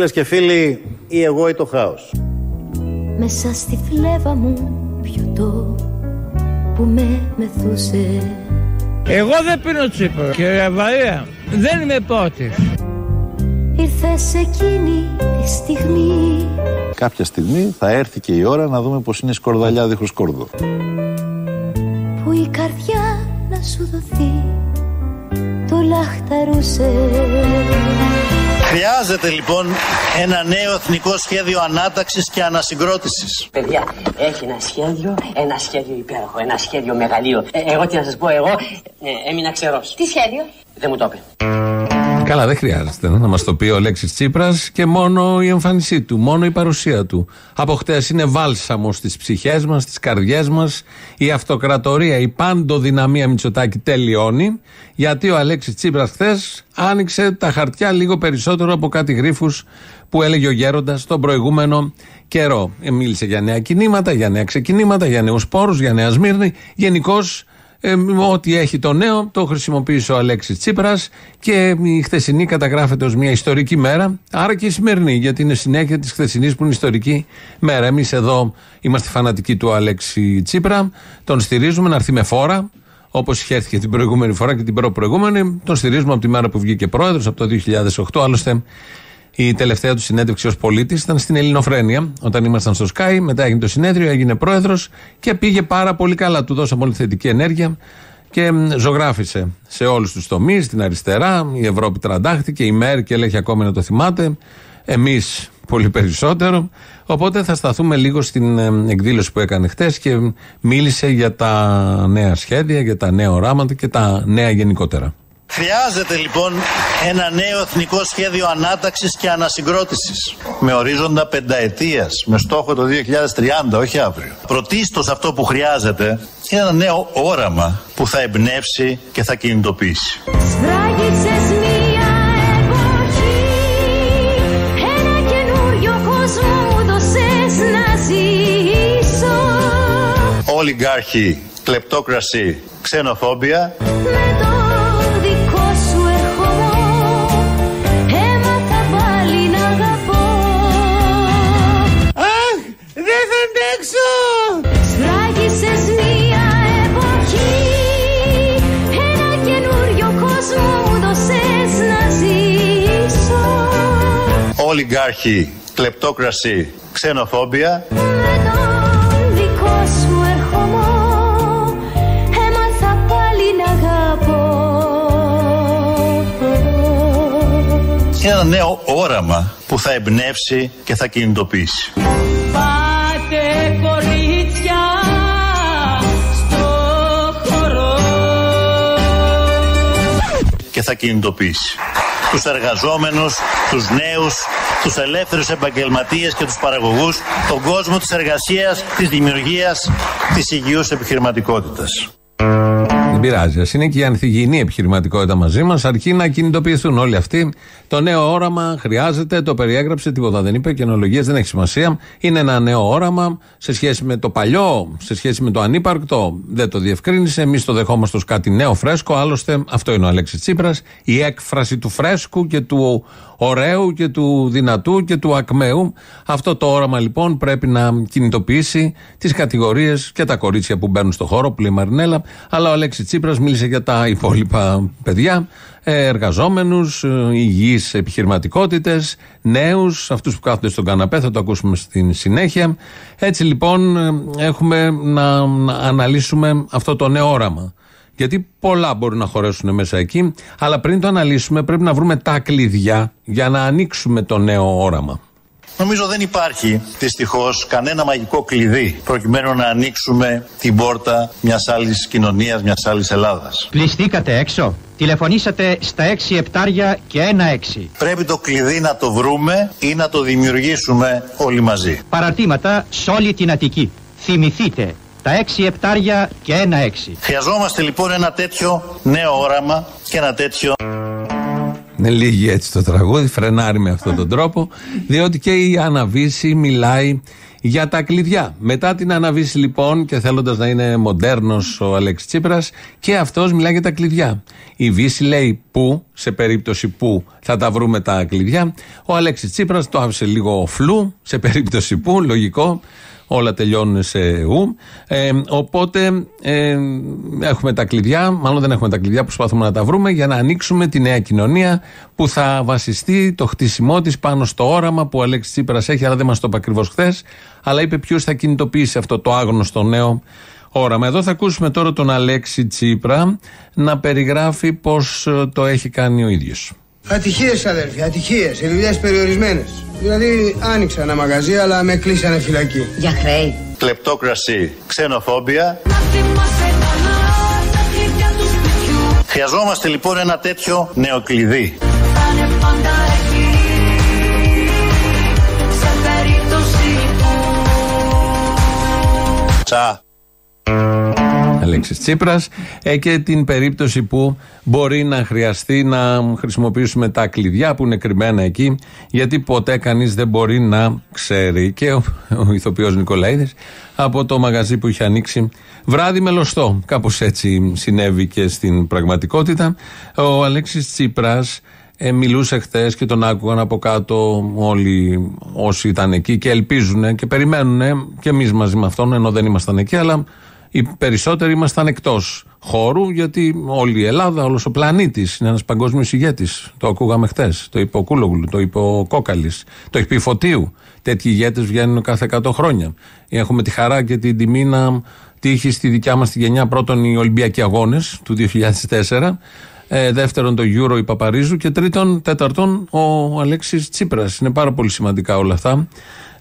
δυνατό Φίλες και φίλοι, ή εγώ ή το χάος. Μέσα στη φλέβα μου πιωτό που με μεθούσε Εγώ δεν πίνω τσίπρα, κύριε Βαρία. Δεν είμαι πότης. Ήρθες σε εκείνη τη στιγμή Κάποια στιγμή θα έρθει και η ώρα να δούμε πως είναι σκορδαλιά δίχως κόρδο. που η καρδιά να σου δοθεί το λαχταρούσε Χρειάζεται λοιπόν ένα νέο εθνικό σχέδιο ανάταξης και ανασυγκρότησης. Παιδιά, έχει ένα σχέδιο, ένα σχέδιο υπέροχο, ένα σχέδιο μεγαλείο. Ε, εγώ τι να σας πω, εγώ ε, έμεινα ξερός. Τι σχέδιο; Δεν μου το είπε. Καλά, δεν χρειάζεται να μας το πει ο Λέξη Τσίπρας και μόνο η εμφάνισή του, μόνο η παρουσία του. Από χτες είναι βάλσαμος στις ψυχές μας, στις καρδιές μας. Η αυτοκρατορία, η πάντοδυναμία Μητσοτάκη τελειώνει, γιατί ο Αλέξης Τσίπρας χθες άνοιξε τα χαρτιά λίγο περισσότερο από κάτι γρήφου που έλεγε ο Γέροντας τον προηγούμενο καιρό. Ε, Μίλησε για νέα κινήματα, για νέα ξεκινήματα, για νέους πόρους, για νέα Σμύρνη. Γενικώς ε, ό,τι έχει το νέο το χρησιμοποίησε ο Αλέξης Τσίπρας και η χθεσινή καταγράφεται ως μια ιστορική μέρα άρα και η σημερινή γιατί είναι συνέχεια της χθεσινής που είναι ιστορική μέρα εμείς εδώ είμαστε φανατικοί του Αλέξη Τσίπρα τον στηρίζουμε να έρθει με φόρα Όπως είχε έρθει και την προηγούμενη φορά και την προ-προηγούμενη, τον στηρίζουμε από τη μέρα που βγήκε πρόεδρος, από το 2008. Άλλωστε, η τελευταία του συνέντευξη ως πολίτης ήταν στην Ελληνοφρένεια, όταν ήμασταν στο Sky. Μετά έγινε το συνέδριο, έγινε πρόεδρος και πήγε πάρα πολύ καλά. Του δώσαμε όλη θετική ενέργεια και μ, ζωγράφησε σε όλους τους τομείς. Στην αριστερά, η Ευρώπη τραντάχτηκε, η Μέρκελ έχει ακόμη να το θυμάται. Εμείς πολύ περισσότερο. Οπότε θα σταθούμε λίγο στην ε, εκδήλωση που έκανε χτες και μίλησε για τα νέα σχέδια, για τα νέα οράματα και τα νέα γενικότερα. Χρειάζεται λοιπόν ένα νέο εθνικό σχέδιο ανάταξης και ανασυγκρότησης με ορίζοντα πενταετίας, με στόχο το 2030, όχι αύριο. Πρωτίστως αυτό που χρειάζεται είναι ένα νέο όραμα που θα εμπνεύσει και θα κινητοποιήσει. Σφράγισες μία εποχή Ένα καινούριο κόσμο μου δώσες να ζήσω Ολιγάρχη, κλεπτόκραση, ξενοφόμπια Με το να αγαπώ είναι ένα νέο όραμα που θα εμπνεύσει και θα κινητοποιήσει. Πάτε κορίτσια στο χώρο. και θα κινητοποιήσει. Τους εργαζόμενους, τους νέους, τους ελεύθερους επαγγελματίες και τους παραγωγούς, τον κόσμο της εργασίας, της δημιουργίας, της υγιούς επιχειρηματικότητας. Δεν πειράζει. Α είναι και η ανθυγιεινή επιχειρηματικότητα μαζί μας, αρκεί να κινητοποιηθούν όλοι αυτοί. Το νέο όραμα χρειάζεται, το περιέγραψε, τίποτα δεν είπε, καινολογίες δεν έχει σημασία. Είναι ένα νέο όραμα σε σχέση με το παλιό, σε σχέση με το ανύπαρκτο. Δεν το διευκρίνησε. Εμείς το δεχόμαστε ως κάτι νέο φρέσκο. Άλλωστε, αυτό είναι ο Αλέξης Τσίπρας. Η έκφραση του φρέσκου και του ωραίου και του δυνατού και του ακμαίου. Αυτό το όραμα λοιπόν πρέπει να κινητοποιήσει τις κατηγορίες και τα κορίτσια που μπαίνουν στο χώρο, που λέει η Μαρινέλα. Αλλά ο Αλέξης Τσίπρας μίλησε για τα υπόλοιπα παιδιά, εργαζόμενους, υγιείς επιχειρηματικότητες, νέους, αυτούς που κάθονται στον καναπέ, θα το ακούσουμε στην συνέχεια. Έτσι λοιπόν ε, έχουμε να, να αναλύσουμε αυτό το νέο όραμα. Γιατί πολλά μπορούν να χωρέσουν μέσα εκεί, αλλά πριν το αναλύσουμε πρέπει να βρούμε τα κλειδιά για να ανοίξουμε το νέο όραμα. Νομίζω δεν υπάρχει δυστυχώς κανένα μαγικό κλειδί προκειμένου να ανοίξουμε την πόρτα μιας άλλης κοινωνίας, μιας άλλης Ελλάδας. Πληστήκατε έξω. Τηλεφωνήσατε στα 6 επτάρια και ένα 6. Πρέπει το κλειδί να το βρούμε ή να το δημιουργήσουμε όλοι μαζί. Παρατήματα σε όλη την Αττική. Θυμηθείτε τα 6 επτάρια και ένα 6. Χρειαζόμαστε λοιπόν ένα τέτοιο νέο όραμα και ένα τέτοιο Είναι λίγη έτσι το τραγούδι, φρενάρει με αυτόν τον τρόπο, διότι και η Αναβίση μιλάει για τα κλειδιά. Μετά την Αναβίση λοιπόν και θέλοντας να είναι μοντέρνος ο Αλέξη Τσίπρας και αυτός μιλάει για τα κλειδιά. Η Βύση λέει πού, σε περίπτωση που θα τα βρούμε τα κλειδιά. Ο Αλέξης Τσίπρας το άφησε λίγο φλού, σε περίπτωση που, λογικό, όλα τελειώνουν σε ου. Ε, οπότε ε, έχουμε τα κλειδιά, μάλλον δεν έχουμε τα κλειδιά, προσπαθούμε να τα βρούμε για να ανοίξουμε τη νέα κοινωνία που θα βασιστεί το χτίσιμό της πάνω στο όραμα που ο Αλέξης Τσίπρας έχει, αλλά δεν μας το είπε ακριβώς χθες. Αλλά είπε ποιος θα κινητοποιήσει αυτό το άγνωστο νέο όραμα. Εδώ θα ακούσουμε τώρα τον Αλέξη Τσίπρα να περιγράφει πώς το έχει κάνει ο ίδιος. Ατυχίες, αδέρφια, ατυχίες. Οι δουλειές περιορισμένες. Δηλαδή, άνοιξα ένα μαγαζί, αλλά με κλείσανε φυλακή. Για χρέη. Κλεπτόκραση, ξενοφόμπια. Να θυμάσαι καλά τα κλειδιά του σπιτιού Χρειαζόμαστε λοιπόν ένα τέτοιο νεοκλειδί. Θα είναι πάντα εκεί Σε περίπτωση που Τσα. Αλέξης Τσίπρας ε, και την περίπτωση που μπορεί να χρειαστεί να χρησιμοποιήσουμε τα κλειδιά που είναι κρυμμένα εκεί, γιατί ποτέ κανείς δεν μπορεί να ξέρει. Και ο, ο ηθοποιός Νικολαίδης από το μαγαζί που είχε ανοίξει βράδυ με λωστό. Κάπως έτσι συνέβη και στην πραγματικότητα. Ο Αλέξης Τσίπρας ε, μιλούσε χθες και τον άκουγαν από κάτω όλοι όσοι ήταν εκεί και ελπίζουν και περιμένουν και εμείς μαζί με αυτόν, ενώ δεν ήμασταν εκεί, αλλά οι περισσότεροι ήμασταν εκτός χώρου, γιατί όλη η Ελλάδα, όλος ο πλανήτης είναι ένας παγκόσμιος ηγέτης. Το ακούγαμε χθε. Το είπε ο Κούλογλου, το είπε ο Κόκαλης, το έχει πει Φωτίου. Τέτοιοι ηγέτες βγαίνουν κάθε 100 χρόνια. Έχουμε τη χαρά και την τιμή να τύχει στη δικιά μας τη γενιά πρώτον οι Ολυμπιακοί Αγώνες του 2004. Ε, δεύτερον το Euro η Παπαρίζου και τρίτον, τέταρτον ο Αλέξης Τσίπρας. Είναι πάρα πολύ σημαντικά όλα αυτά.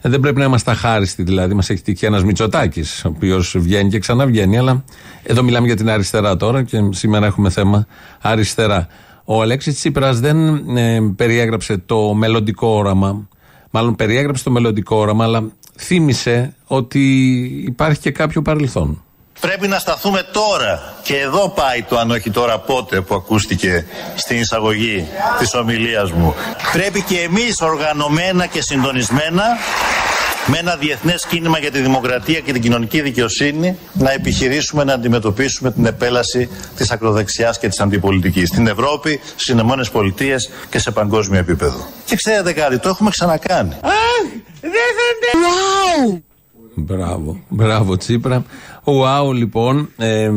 Ε, δεν πρέπει να είμαστε αχάριστοι δηλαδή. Μας έχει τύχει ένας Μητσοτάκης, ο οποίος βγαίνει και ξαναβγαίνει. Αλλά εδώ μιλάμε για την αριστερά τώρα και σήμερα έχουμε θέμα αριστερά. Ο Αλέξης Τσίπρας δεν ε, περιέγραψε το μελλοντικό όραμα. Μάλλον περιέγραψε το μελλοντικό όραμα, αλλά θύμισε ότι υπάρχει και κάποιο παρελθόν. Πρέπει να σταθούμε τώρα και εδώ πάει το αν όχι τώρα πότε που ακούστηκε στην εισαγωγή της ομιλίας μου. Πρέπει και εμείς οργανωμένα και συντονισμένα με ένα διεθνές κίνημα για τη δημοκρατία και την κοινωνική δικαιοσύνη να επιχειρήσουμε να αντιμετωπίσουμε την επέλαση της ακροδεξιάς και της αντιπολιτικής στην Ευρώπη, στις Ηνωμένες Πολιτείες και σε παγκόσμιο επίπεδο. Και ξέρετε κάτι, το έχουμε ξανακάνει. Μπράβο, μπράβο Τσίπρα. Ουάου λοιπόν, ε,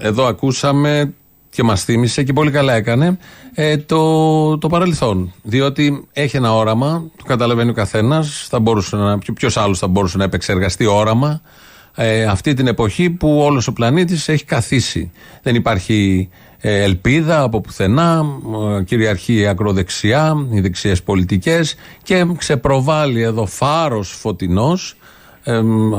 εδώ ακούσαμε και μας θύμισε και πολύ καλά έκανε ε, το, το παρελθόν. Διότι έχει ένα όραμα, το καταλαβαίνει ο καθένας, θα μπορούσε να, ποιος άλλος θα μπορούσε να επεξεργαστεί όραμα ε, αυτή την εποχή που όλος ο πλανήτης έχει καθίσει. Δεν υπάρχει ε, ελπίδα από πουθενά, ε, κυριαρχεί η ακροδεξιά, οι δεξιές πολιτικές και ξεπροβάλλει εδώ φάρος φωτεινός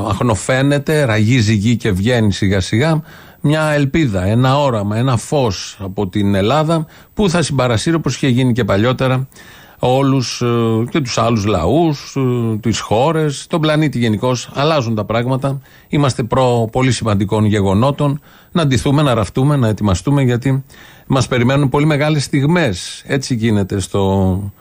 αχνοφαίνεται, ραγίζει γη και βγαίνει σιγά σιγά μια ελπίδα, ένα όραμα, ένα φως από την Ελλάδα που θα συμπαρασύρει όπως είχε γίνει και παλιότερα όλους ε, και τους άλλους λαούς, ε, τις χώρες, τον πλανήτη γενικώ. Αλλάζουν τα πράγματα. Είμαστε προ πολύ σημαντικών γεγονότων. Να ντυθούμε, να ραφτούμε, να ετοιμαστούμε γιατί μας περιμένουν πολύ μεγάλες στιγμές. Έτσι γίνεται στο,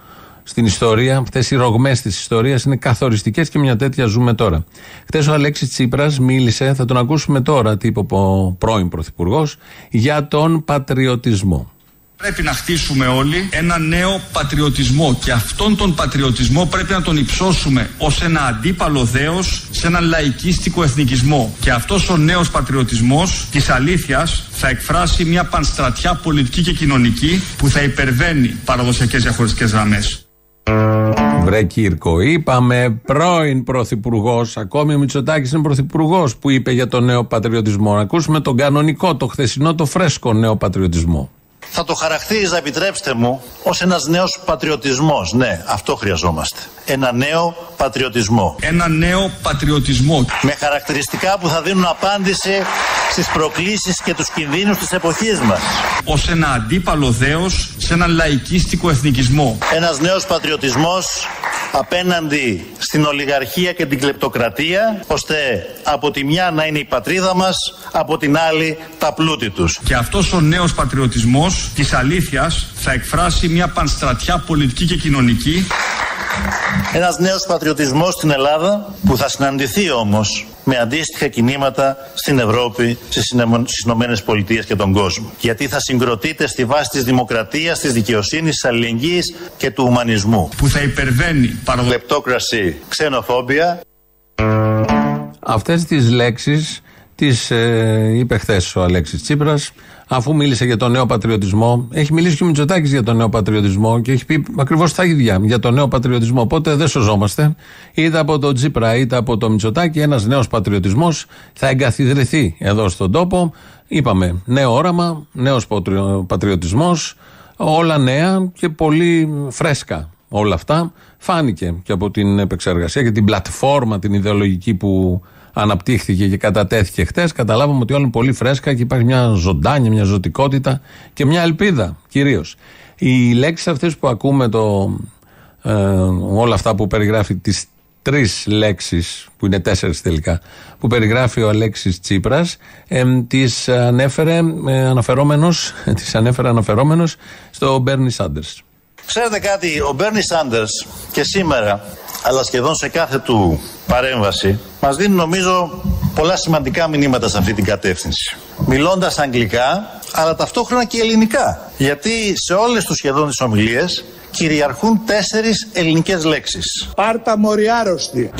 στην ιστορία. Αυτέ οι ρογμές της ιστορίας είναι καθοριστικές και μια τέτοια ζούμε τώρα. Χθες ο Αλέξης Τσίπρας μίλησε, θα τον ακούσουμε τώρα, τι είπε ο πρώην Πρωθυπουργός, για τον πατριωτισμό. Πρέπει να χτίσουμε όλοι ένα νέο πατριωτισμό και αυτόν τον πατριωτισμό πρέπει να τον υψώσουμε ως ένα αντίπαλο δέος σε έναν λαϊκίστικο εθνικισμό. Και αυτός ο νέος πατριωτισμός της αλήθειας θα εκφράσει μια πανστρατιά πολιτική και κοινωνική που θα υπερβαίνει παραδοσιακές διαχωριστικές γραμμές. Βρε Κύρκο, είπαμε πρώην πρωθυπουργός, ακόμη ο Μητσοτάκης είναι πρωθυπουργός που είπε για τον νέο πατριωτισμό. Να ακούσουμε τον κανονικό, το χθεσινό, το φρέσκο νέο πατριωτισμό. Θα το χαρακτήριζα, επιτρέψτε μου, ως ένας νέος πατριωτισμός. Ναι, αυτό χρειαζόμαστε. Ένα νέο πατριωτισμό. Ένα νέο πατριωτισμό. Με χαρακτηριστικά που θα δίνουν απάντηση στις προκλήσεις και τους κινδύνους της εποχής μας. Ως ένα αντίπαλο δέος σε έναν λαϊκίστικο εθνικισμό. Ένας νέος πατριωτισμός απέναντι στην ολιγαρχία και την κλεπτοκρατία, ώστε από τη μια να είναι η πατρίδα μας, από την άλλη τα πλούτη τους. Και αυτός ο νέος πατριωτισμός της αλήθειας θα εκφράσει μια πανστρατιά πολιτική και κοινωνική Ένας νέος πατριωτισμός στην Ελλάδα που θα συναντηθεί όμως με αντίστοιχα κινήματα στην Ευρώπη, στις Ηνωμένες Πολιτείες και τον κόσμο. Γιατί θα συγκροτείται στη βάση της δημοκρατίας, της δικαιοσύνης, της αλληλεγγύης και του ουμανισμού. Που θα υπερβαίνει παραδο... Λεπτόκραση, ξενοφόμπια. Αυτές τις λέξεις τις ε, είπε χθες ο Αλέξης Τσίπρας αφού μίλησε για τον νέο πατριωτισμό. Έχει μιλήσει και ο Μητσοτάκης για τον νέο πατριωτισμό και έχει πει ακριβώς τα ίδια για τον νέο πατριωτισμό. Οπότε δεν σωζόμαστε. Είτε από τον Τσίπρα είτε από τον Μητσοτάκη, ένας νέος πατριωτισμός θα εγκαθιδρυθεί εδώ στον τόπο. Είπαμε νέο όραμα, νέος πατριωτισμός, όλα νέα και πολύ φρέσκα όλα αυτά. Φάνηκε και από την επεξεργασία και την πλατφόρμα την ιδεολογική που αναπτύχθηκε και κατατέθηκε χτες, καταλάβαμε ότι όλα είναι πολύ φρέσκα και υπάρχει μια ζωντάνια, μια ζωτικότητα και μια ελπίδα κυρίως. Οι λέξεις αυτές που ακούμε, το, ε, όλα αυτά που περιγράφει, τις τρεις λέξεις, που είναι τέσσερις τελικά, που περιγράφει ο Αλέξης Τσίπρας, ε, τις ανέφερε ε, αναφερόμενος, τις ανέφερε αναφερόμενος στο Μπέρνι Σάντερ. Ξέρετε κάτι, ο Μπέρνι Σάντερ και σήμερα αλλά σχεδόν σε κάθε του παρέμβαση, μας δίνει νομίζω πολλά σημαντικά μηνύματα σε αυτή την κατεύθυνση. Μιλώντας αγγλικά, αλλά ταυτόχρονα και ελληνικά. Γιατί σε όλες τους σχεδόν τις ομιλίες κυριαρχούν τέσσερις ελληνικές λέξεις. Πάρτα μοριάρωστη.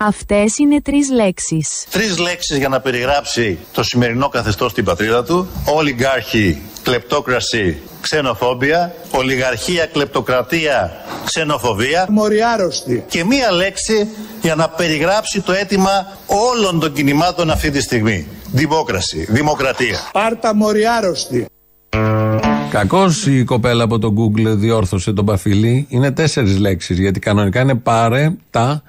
Αυτές είναι τρεις λέξεις. Τρεις λέξεις για να περιγράψει το σημερινό καθεστώς στην πατρίδα του. Ολιγάρχη, κλεπτόκραση, ξενοφόμπια, ολιγαρχία, κλεπτοκρατία, ξενοφοβία. Μοριάρωστη. Και μία λέξη για να περιγράψει το αίτημα όλων των κινημάτων αυτή τη στιγμή. Δημόκραση, δημοκρατία. Πάρτα μοριάρωστη. Κακώς η κοπέλα από το Google διόρθωσε τον Παφίλη. Είναι τέσσερις λέξεις γιατί κανονικά είναι πάρε, τα,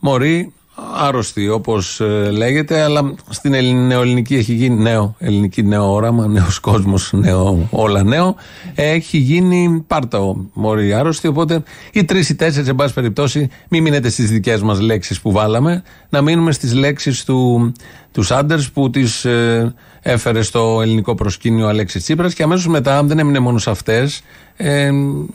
μωρή, άρρωστη όπως λέγεται, αλλά στην νεοελληνική έχει γίνει νέο, ελληνική νέο όραμα, νέος κόσμος, νέο, όλα νέο. Έχει γίνει πάρτα μωρή άρρωστη. Οπότε οι τρεις ή τέσσερις, εν πάση περιπτώσει, μην μείνετε στις δικές μας λέξεις που βάλαμε, να μείνουμε στις λέξεις του, τους Σάντερ που τις ε, έφερε στο ελληνικό προσκήνιο ο Αλέξης Τσίπρας και αμέσως μετά, δεν έμεινε μόνο σε αυτές, ε,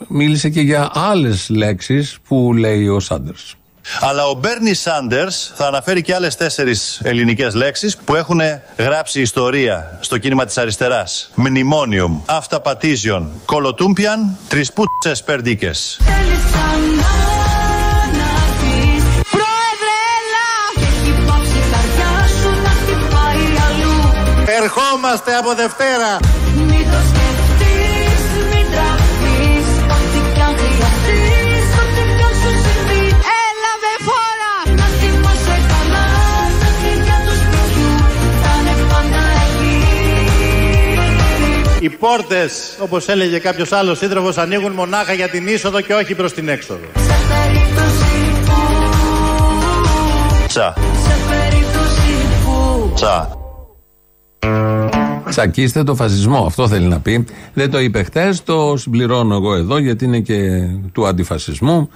μίλησε και για άλλες λέξεις που λέει ο Σάντερς. Αλλά ο Μπέρνι Σάντερς θα αναφέρει και άλλες τέσσερις ελληνικές λέξεις που έχουν γράψει ιστορία στο κίνημα της αριστεράς. Μνημόνιουμ, αυταπατίζιον, κολοτούμπιαν, τρισπούτσε περντίκε. Ερχόμαστε από Δευτέρα. Οι πόρτες, όπως έλεγε κάποιος άλλος σύντροφος, ανοίγουν μονάχα για την είσοδο και όχι προς την έξοδο. Σε περίπτωση που Τσα, Σε περίπτωση που τσα. Τσακίστε το φασισμό. Αυτό θέλει να πει. Δεν το είπε χτες, το συμπληρώνω εγώ εδώ γιατί είναι και του αντιφασισμού.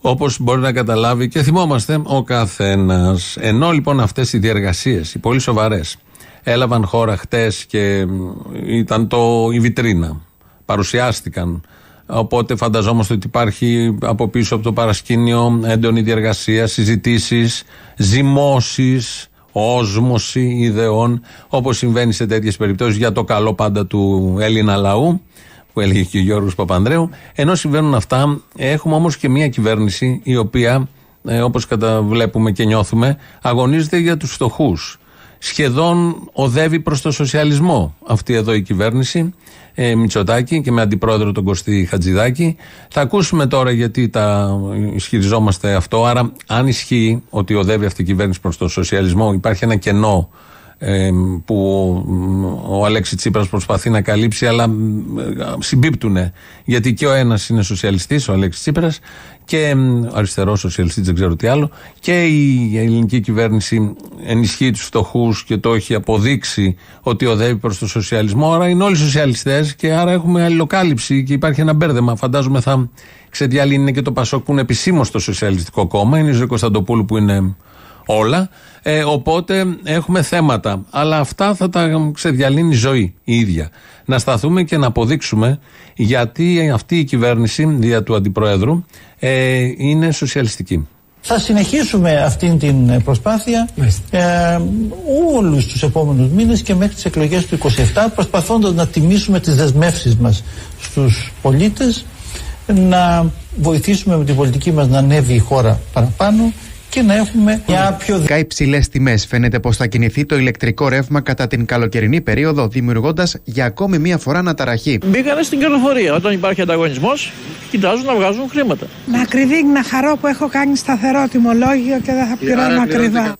Όπως μπορεί να καταλάβει και θυμόμαστε ο καθένας. Ενώ λοιπόν αυτές οι διεργασίες, οι πολύ σοβαρές, έλαβαν χώρα χτες και ήταν το, η βιτρίνα. Παρουσιάστηκαν. Οπότε φανταζόμαστε ότι υπάρχει από πίσω από το παρασκήνιο έντονη διεργασία, συζητήσεις, ζυμώσεις, όσμωση ιδεών, όπως συμβαίνει σε τέτοιες περιπτώσεις για το καλό πάντα του Έλληνα λαού, που έλεγε και ο Γιώργος Παπανδρέου. Ενώ συμβαίνουν αυτά, έχουμε όμως και μια κυβέρνηση η οποία, ε, όπως καταβλέπουμε και νιώθουμε, αγωνίζεται για τους φτωχούς. Σχεδόν οδεύει προς το σοσιαλισμό αυτή εδώ η κυβέρνηση ε, Μητσοτάκη και με αντιπρόεδρο τον Κωστή Χατζηδάκη. Θα ακούσουμε τώρα γιατί τα ισχυριζόμαστε αυτό. Άρα, αν ισχύει ότι οδεύει αυτή η κυβέρνηση προς το σοσιαλισμό, υπάρχει ένα κενό ε, που ο Αλέξης Τσίπρας προσπαθεί να καλύψει αλλά συμπίπτουν γιατί και ο ένας είναι σοσιαλιστής ο Αλέξης Τσίπρας και αριστερός σοσιαλιστής δεν ξέρω τι άλλο και η ελληνική κυβέρνηση ενισχύει τους φτωχούς και το έχει αποδείξει ότι οδεύει προς το σοσιαλισμό. Άρα είναι όλοι σοσιαλιστές και άρα έχουμε αλληλοκάλυψη και υπάρχει ένα μπέρδεμα. Φαντάζομαι θα ξεδιαλύνει και το Πασόκ που είναι επισήμως το σοσιαλιστικό κόμμα. Είναι η Ζωή Κωνσταντοπούλου που είναι όλα. Ε, οπότε έχουμε θέματα. Αλλά αυτά θα τα ξεδιαλύνει η ζωή η ίδια. Να σταθούμε και να αποδείξουμε γιατί αυτή η κυβέρνηση δια του Αντιπροέδρου ε, είναι σοσιαλιστική. Θα συνεχίσουμε αυτή την προσπάθεια ε, όλους τους επόμενους μήνες και μέχρι τις εκλογές του 27 προσπαθώντας να τιμήσουμε τις δεσμεύσεις μας στους πολίτες να βοηθήσουμε με την πολιτική μας να ανέβει η χώρα παραπάνω και να έχουμε μια πιο Ειδικά υψηλέ τιμές φαίνεται πως θα κινηθεί το ηλεκτρικό ρεύμα κατά την καλοκαιρινή περίοδο, δημιουργώντας για ακόμη μία φορά αναταραχή. Μπήκανε στην κερδοφορία. Όταν υπάρχει ανταγωνισμός, κοιτάζουν να βγάζουν χρήματα. Με ακριβή να χαρώ που έχω κάνει σταθερό τιμολόγιο και δεν θα πληρώνω ακριβά.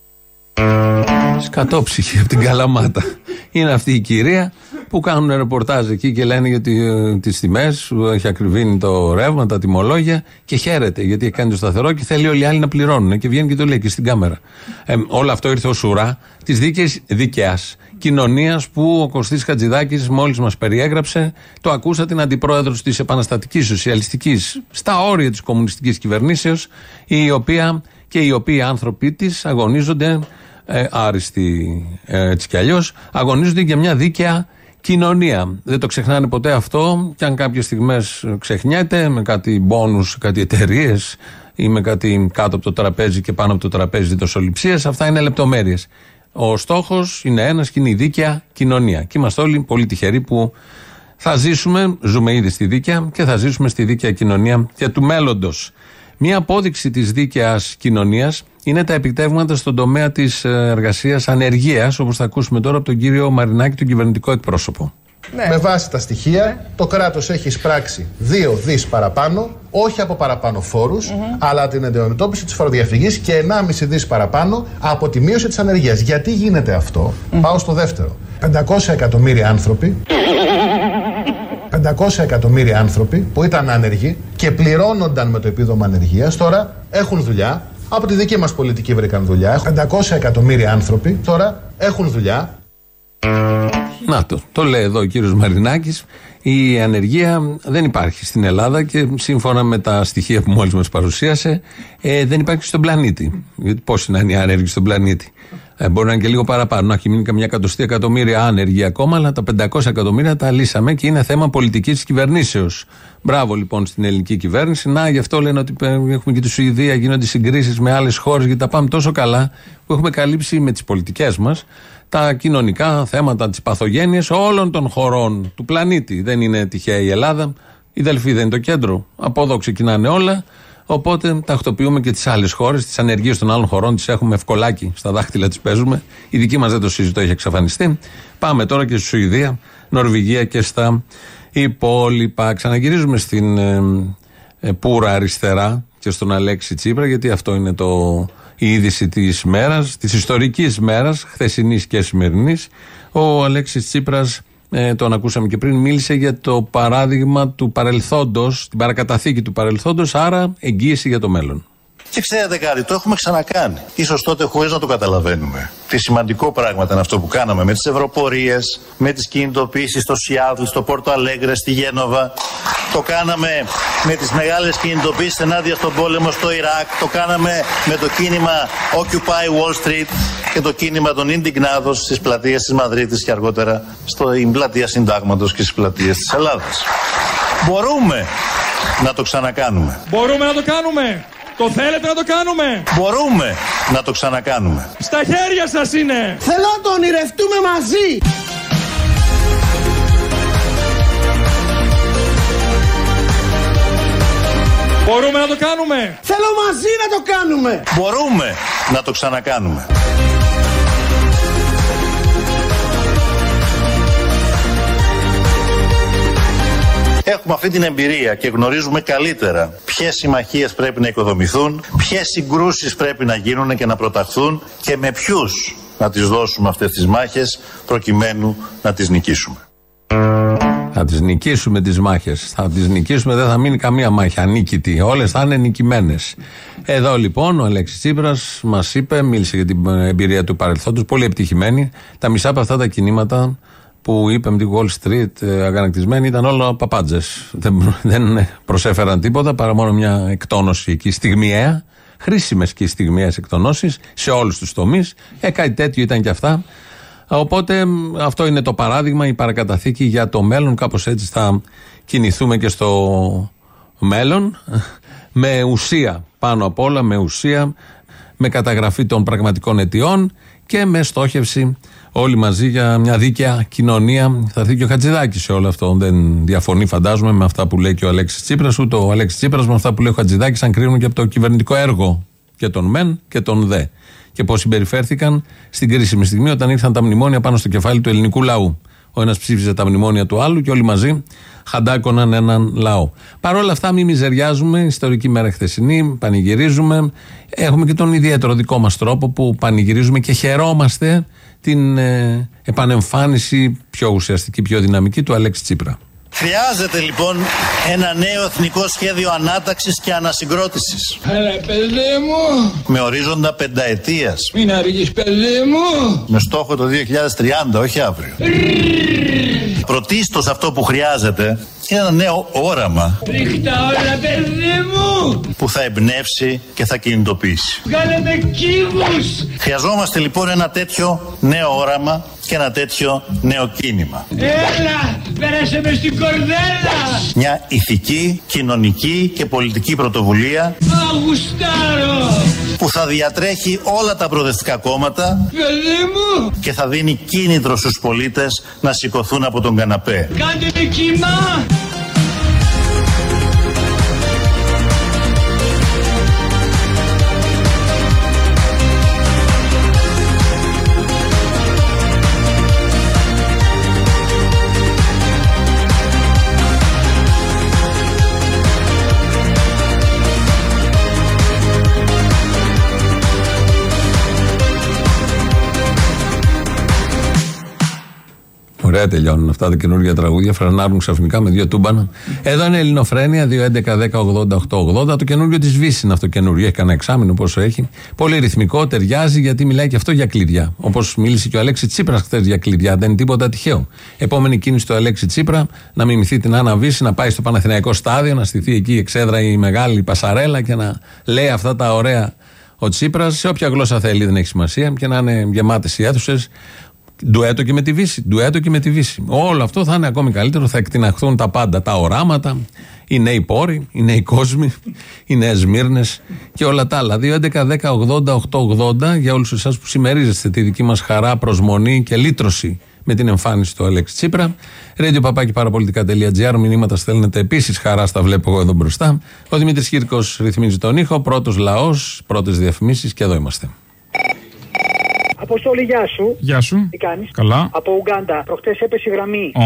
Σκατόψυχη από την Καλαμάτα. Είναι αυτή η κυρία που κάνουν ρεπορτάζ εκεί και λένε για τις τιμές, έχει ακριβήνει το ρεύμα, τα τιμολόγια και χαίρεται γιατί έχει κάνει το σταθερό και θέλει όλοι οι άλλοι να πληρώνουν. Και βγαίνει και το λέει και στην κάμερα. Ε, όλο αυτό ήρθε ω ουρά της δίκαια κοινωνίας που ο Κωστής Χατζηδάκης μόλις μας περιέγραψε. Το ακούσα την αντιπρόεδρος της επαναστατικής σοσιαλιστικής στα όρια της κομμουνιστικής κυβερνήσεως, η οποία και οι οποίοι άνθρωποι της αγωνίζονται ε, άριστοι ε, έτσι κι αλλιώς, αγωνίζονται για μια δίκαια κοινωνία. Δεν το ξεχνάνε ποτέ αυτό και αν κάποιες στιγμές ξεχνιέται με κάτι μπόνους, κάτι εταιρείες ή με κάτι κάτω από το τραπέζι και πάνω από το τραπέζι δοσοληψίας, αυτά είναι λεπτομέρειες. Ο στόχος είναι ένας και είναι η δίκαια κοινωνία. Και είμαστε όλοι πολύ τυχεροί που θα ζήσουμε, ζούμε ήδη στη δίκαια και θα ζήσουμε στη δίκαια κοινωνία και του μέλλοντος. Μία απόδειξη της δίκαιας κοινωνίας είναι τα επιτεύγματα στον τομέα της εργασίας ανεργίας, όπως θα ακούσουμε τώρα από τον κύριο Μαρινάκη, τον κυβερνητικό εκπρόσωπο. Με βάση τα στοιχεία, το κράτος έχει εισπράξει 2 δις παραπάνω, όχι από παραπάνω φόρους, αλλά την αντιμετώπιση της φοροδιαφυγής και 1,5 δις παραπάνω από τη μείωση της ανεργίας. Γιατί γίνεται αυτό, πάω στο δεύτερο. 500 εκατομμύρια άνθρωποι 500 εκατομμύρια άνθρωποι που ήταν άνεργοι και πληρώνονταν με το επίδομα ανεργίας, τώρα έχουν δουλειά. Από τη δική μας πολιτική βρήκαν δουλειά. 500 εκατομμύρια άνθρωποι τώρα έχουν δουλειά. Να το, το λέει εδώ ο κύριος Μαρινάκης. Η ανεργία δεν υπάρχει στην Ελλάδα και σύμφωνα με τα στοιχεία που μόλις μας παρουσίασε, ε, δεν υπάρχει στον πλανήτη. Γιατί πώς να είναι οι άνεργοι στον πλανήτη; Ε, μπορεί να είναι και λίγο παραπάνω. Να έχει μείνει καμιά εκατοστή εκατομμύρια άνεργοι ακόμα, αλλά τα 500 εκατομμύρια τα λύσαμε και είναι θέμα πολιτικής κυβερνήσεως. Μπράβο λοιπόν στην ελληνική κυβέρνηση. Να, γι' αυτό λένε ότι έχουμε και τη Σουηδία, γίνονται συγκρίσεις με άλλες χώρες, γιατί τα πάμε τόσο καλά που έχουμε καλύψει με τις πολιτικές μας τα κοινωνικά θέματα, τι παθογένειε όλων των χωρών του πλανήτη. Δεν είναι τυχαία η Ελλάδα. Η Δελφή δεν είναι το κέντρο. Από εδώ ξεκινάνε όλα. Οπότε τακτοποιούμε και τις άλλες χώρες, τις ανεργίες των άλλων χωρών, τις έχουμε ευκολάκι στα δάχτυλα, τις παίζουμε. Η δική μας δεν το συζητώ, έχει εξαφανιστεί. Πάμε τώρα και στη Σουηδία, Νορβηγία και στα υπόλοιπα. Ξαναγυρίζουμε στην ε, ε, πουρα αριστερά και στον Αλέξη Τσίπρα, γιατί αυτό είναι το, η είδηση της μέρας, της ιστορικής μέρας, χθεσινής και σημερινής. Ο Αλέξης Τσίπρας, ε, τον ακούσαμε και πριν, μίλησε για το παράδειγμα του παρελθόντος, την παρακαταθήκη του παρελθόντος, άρα εγγύηση για το μέλλον. Και ξέρετε κάτι, το έχουμε ξανακάνει. Ίσως τότε χωρίς να το καταλαβαίνουμε. Τι σημαντικό πράγμα ήταν αυτό που κάναμε με τις ευρωπορίες, με τις κινητοποίησεις στο Σιάτλ, στο Πόρτο Αλέγκρε, στη Γένοβα. Το κάναμε με τις μεγάλες κινητοποίησεις ενάντια στον πόλεμο στο Ιράκ. Το κάναμε με το κίνημα Occupy Wall Street και το κίνημα των Indignados στις πλατείες της Μαδρίτης και αργότερα στην πλατεία Συντάγματος και στις πλατείες της Ελλάδας. Μπορούμε να το ξανακάνουμε. Μπορούμε να το κάνουμε. Το θέλετε να το κάνουμε; Μπορούμε να το ξανακάνουμε. Στα χέρια σας είναι. Θέλω να το ονειρευτούμε μαζί. Μπορούμε να το κάνουμε. Θέλω μαζί να το κάνουμε. Μπορούμε να το ξανακάνουμε. Έχουμε αυτή την εμπειρία και γνωρίζουμε καλύτερα ποιες συμμαχίες πρέπει να οικοδομηθούν, ποιες συγκρούσεις πρέπει να γίνουν και να προταχθούν και με ποιους να τις δώσουμε αυτές τις μάχες προκειμένου να τις νικήσουμε. Θα τις νικήσουμε τις μάχες. Θα τις νικήσουμε, δεν θα μείνει καμία μάχη ανίκητη. Όλες θα είναι νικημένες. Εδώ λοιπόν ο Αλέξης Τσίπρας μας είπε, μίλησε για την εμπειρία του παρελθόντος, πολύ επιτυχημένη. Τα μισά από αυτά τα κινήματα που είπε με τη Wall Street ε, αγανακτισμένη ήταν όλα παπάντζες. Δεν, δεν προσέφεραν τίποτα παρά μόνο μια εκτόνωση εκεί στιγμιαία, χρήσιμες και στιγμιαίες εκτονώσεις σε όλους τους τομείς. Ε, κάτι τέτοιο ήταν και αυτά. Οπότε μ, αυτό είναι το παράδειγμα, η παρακαταθήκη για το μέλλον. Κάπως έτσι θα κινηθούμε και στο μέλλον. Με ουσία πάνω απ' όλα, με ουσία, με καταγραφή των πραγματικών αιτιών και με στόχευση όλοι μαζί για μια δίκαια κοινωνία. Θα έρθει και ο Χατζηδάκης σε όλο αυτό. Δεν διαφωνεί, φαντάζομαι, με αυτά που λέει και ο Αλέξης Τσίπρας, ούτε ο Αλέξης Τσίπρας με αυτά που λέει ο Χατζηδάκης, αν κρίνουν και από το κυβερνητικό έργο και των μεν και των δε. Και πώς συμπεριφέρθηκαν στην κρίσιμη στιγμή όταν ήρθαν τα μνημόνια πάνω στο κεφάλι του ελληνικού λαού. Ο ένας ψήφιζε τα μνημόνια του άλλου και όλοι μαζί χαντάκωναν έναν λαό. Παρ' όλα αυτά, μην μιζεριάζουμε. Ιστορική μέρα χθεσινή, πανηγυρίζουμε. Έχουμε και τον ιδιαίτερο δικό μας τρόπο που πανηγυρίζουμε και χαιρόμαστε την ε, επανεμφάνιση πιο ουσιαστική, πιο δυναμική του Αλέξη Τσίπρα. Χρειάζεται λοιπόν ένα νέο εθνικό σχέδιο ανάταξης και ανασυγκρότησης Έλα παιδί μου, με ορίζοντα πενταετίας μην αργείς παιδί μου. με στόχο το 2030, όχι αύριο. Πρωτίστως αυτό που χρειάζεται είναι ένα νέο όραμα Ρίχτα όλα παιδί μου, που θα εμπνεύσει και θα κινητοποιήσει. κάνετε κύβους. Χρειαζόμαστε λοιπόν ένα τέτοιο νέο όραμα και ένα τέτοιο νέο κίνημα. Έλα, πέρασε μες στην κορδέλα. Μια ηθική, κοινωνική και πολιτική πρωτοβουλία Αγουστάρω, που θα διατρέχει όλα τα προοδευτικά κόμματα παιδί μου, και θα δίνει κίνητρο στους πολίτες να σηκωθούν από τον καναπέ. κάντε με κύμα. Ωραία τελειώνουν αυτά τα καινούργια τραγούδια. Φρανάρουν ξαφνικά με δύο τούμπανα. Εδώ είναι Ελληνοφρένια 2.11.10.80.880. Το καινούργιο της Βύσης είναι αυτό καινούργιο. Έχει κανένα εξάμεινο πόσο έχει. Πολύ ρυθμικό, ταιριάζει γιατί μιλάει και αυτό για κλειδιά. Όπως μίλησε και ο Αλέξης Τσίπρας χθες για κλειδιά. Δεν είναι τίποτα τυχαίο. Επόμενη κίνηση του Αλέξη Τσίπρα να μιμηθεί την Άννα Βύση, να πάει στο Παναθηναϊκό στάδιο, να στηθεί εκεί η εξέδρα η μεγάλη πασαρέλα και να λέει αυτά τα ωραία ο Τσίπρας σε όποια γλώσσα θέλει, δεν έχει σημασία και να είναι γεμάτες οι αίθουσες. Ντουέτο και με τη Βύση. Ντουέτο και με τη Βύση. Όλο αυτό θα είναι ακόμη καλύτερο. Θα εκτιναχθούν τα πάντα. Τα οράματα, οι νέοι πόροι, οι νέοι κόσμοι, οι νέες Μύρνες και όλα τα άλλα. 2, 11, 10, 80, 8, 80 για όλους εσάς που συμμερίζεστε τη δική μας χαρά, προσμονή και λύτρωση με την εμφάνιση του Αλέξη Τσίπρα. Radio papakiparapolitica.gr. Μηνύματα στέλνετε επίσης χαράς, στα βλέπω εγώ εδώ μπροστά. Ο Δημήτρης Κύρκος ρυθμίζει τον ήχο. Πρώτος λαός, πρώτες διαφημίσεις και εδώ είμαστε. Αποστόλη, γεια σου. Γεια σου. Τι κάνεις; Καλά. Από Ουγγάντα. Προχτές έπεσε η γραμμή. Ω,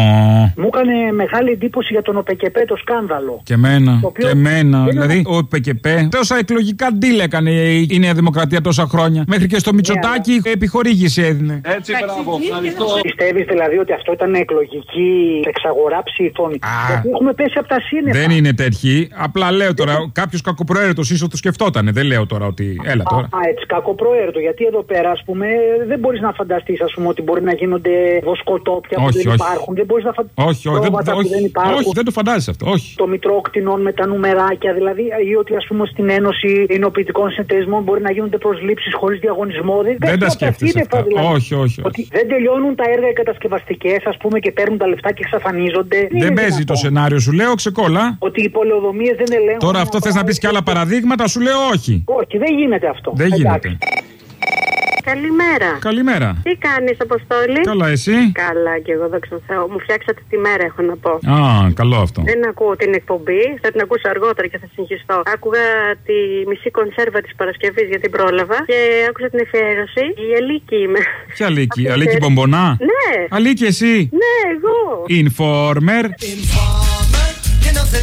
Μου έκανε μεγάλη εντύπωση για τον ΟΠΕΚΕΠΕ το σκάνδαλο. και εμένα. Το οποίο- Και εμένα. Δεν Δηλαδή, ο ΠΚΠ. Τόσα εκλογικά ντύλ έκανε η Νέα Δημοκρατία τόσα χρόνια. Μέχρι και στο Μητσοτάκι επιχορήγηση έδινε. Έτσι, μπράβο, ευχαριστώ. Πιστεύεις δηλαδή ότι αυτό ήταν εκλογική εξαγορά ψήφων; Γιατί έχουμε πέσει από τα σύννεφα. Δεν είναι τέτοιοι. Απλά λέω τώρα, κάποιος κακοπροαίρετος ίσως το σκεφτότανε. Δεν λέω τώρα ότι. Έλα τώρα. Α, έτσι, κακοπροαίρετο. Γιατί εδώ πέρα, ας πούμε, δεν μπορείς να φανταστείς, ας πούμε, ότι μπορεί να γίνονται βοσκοτόπια που Όχι, δεν όχι. υπάρχουν. Δεν μπορείς να φανταστεί. Όχι, όχι, δεν, πρόβατα που όχι, δεν υπάρχουν. όχι, δεν το φαντάζεσαι αυτό. Όχι. Το μητρό κτηνών με τα νουμεράκια, δηλαδή, ή ότι ας πούμε στην Ένωση Ενοποιητικών Συνεταιρισμών μπορεί να γίνονται προσλήψεις χωρίς διαγωνισμό. Δεν τα πέφτουν από σκέφτεσαι σύννεφα, αυτά. δηλαδή. Όχι, όχι, όχι. Ότι δεν τελειώνουν τα έργα οι κατασκευαστικές, ας πούμε, και παίρνουν τα λεφτά και εξαφανίζονται. Δεν είναι παίζει το δυνατόν. σενάριο, σου λέω ξεκόλα. Ότι οι πολεοδομίες δεν ελέγχουν. Τώρα αυτό θες να πεις και άλλα παραδείγματα, σου λέω όχι. Όχι, δεν γίνεται αυτό. Δεν Εντάξει. γίνεται. Καλημέρα. Καλημέρα. Τι κάνεις, Αποστόλη; Καλά, εσύ; Καλά, και εγώ δόξα τω Θεώ. Μου φτιάξατε τη μέρα, έχω να πω. Α, καλό αυτό. Δεν ακούω την εκπομπή, θα την ακούσω αργότερα και θα συγχυστώ. Άκουγα τη μισή κονσέρβα της Παρασκευής γιατί την πρόλαβα και άκουσα την εφιέρωση. Η Αλίκη είμαι. Ποια Αλίκη, Αυτή Αλίκη ξέρεις. Μπομπονά; Ναι. Αλίκη, εσύ; Ναι, εγώ. Informer. Que no se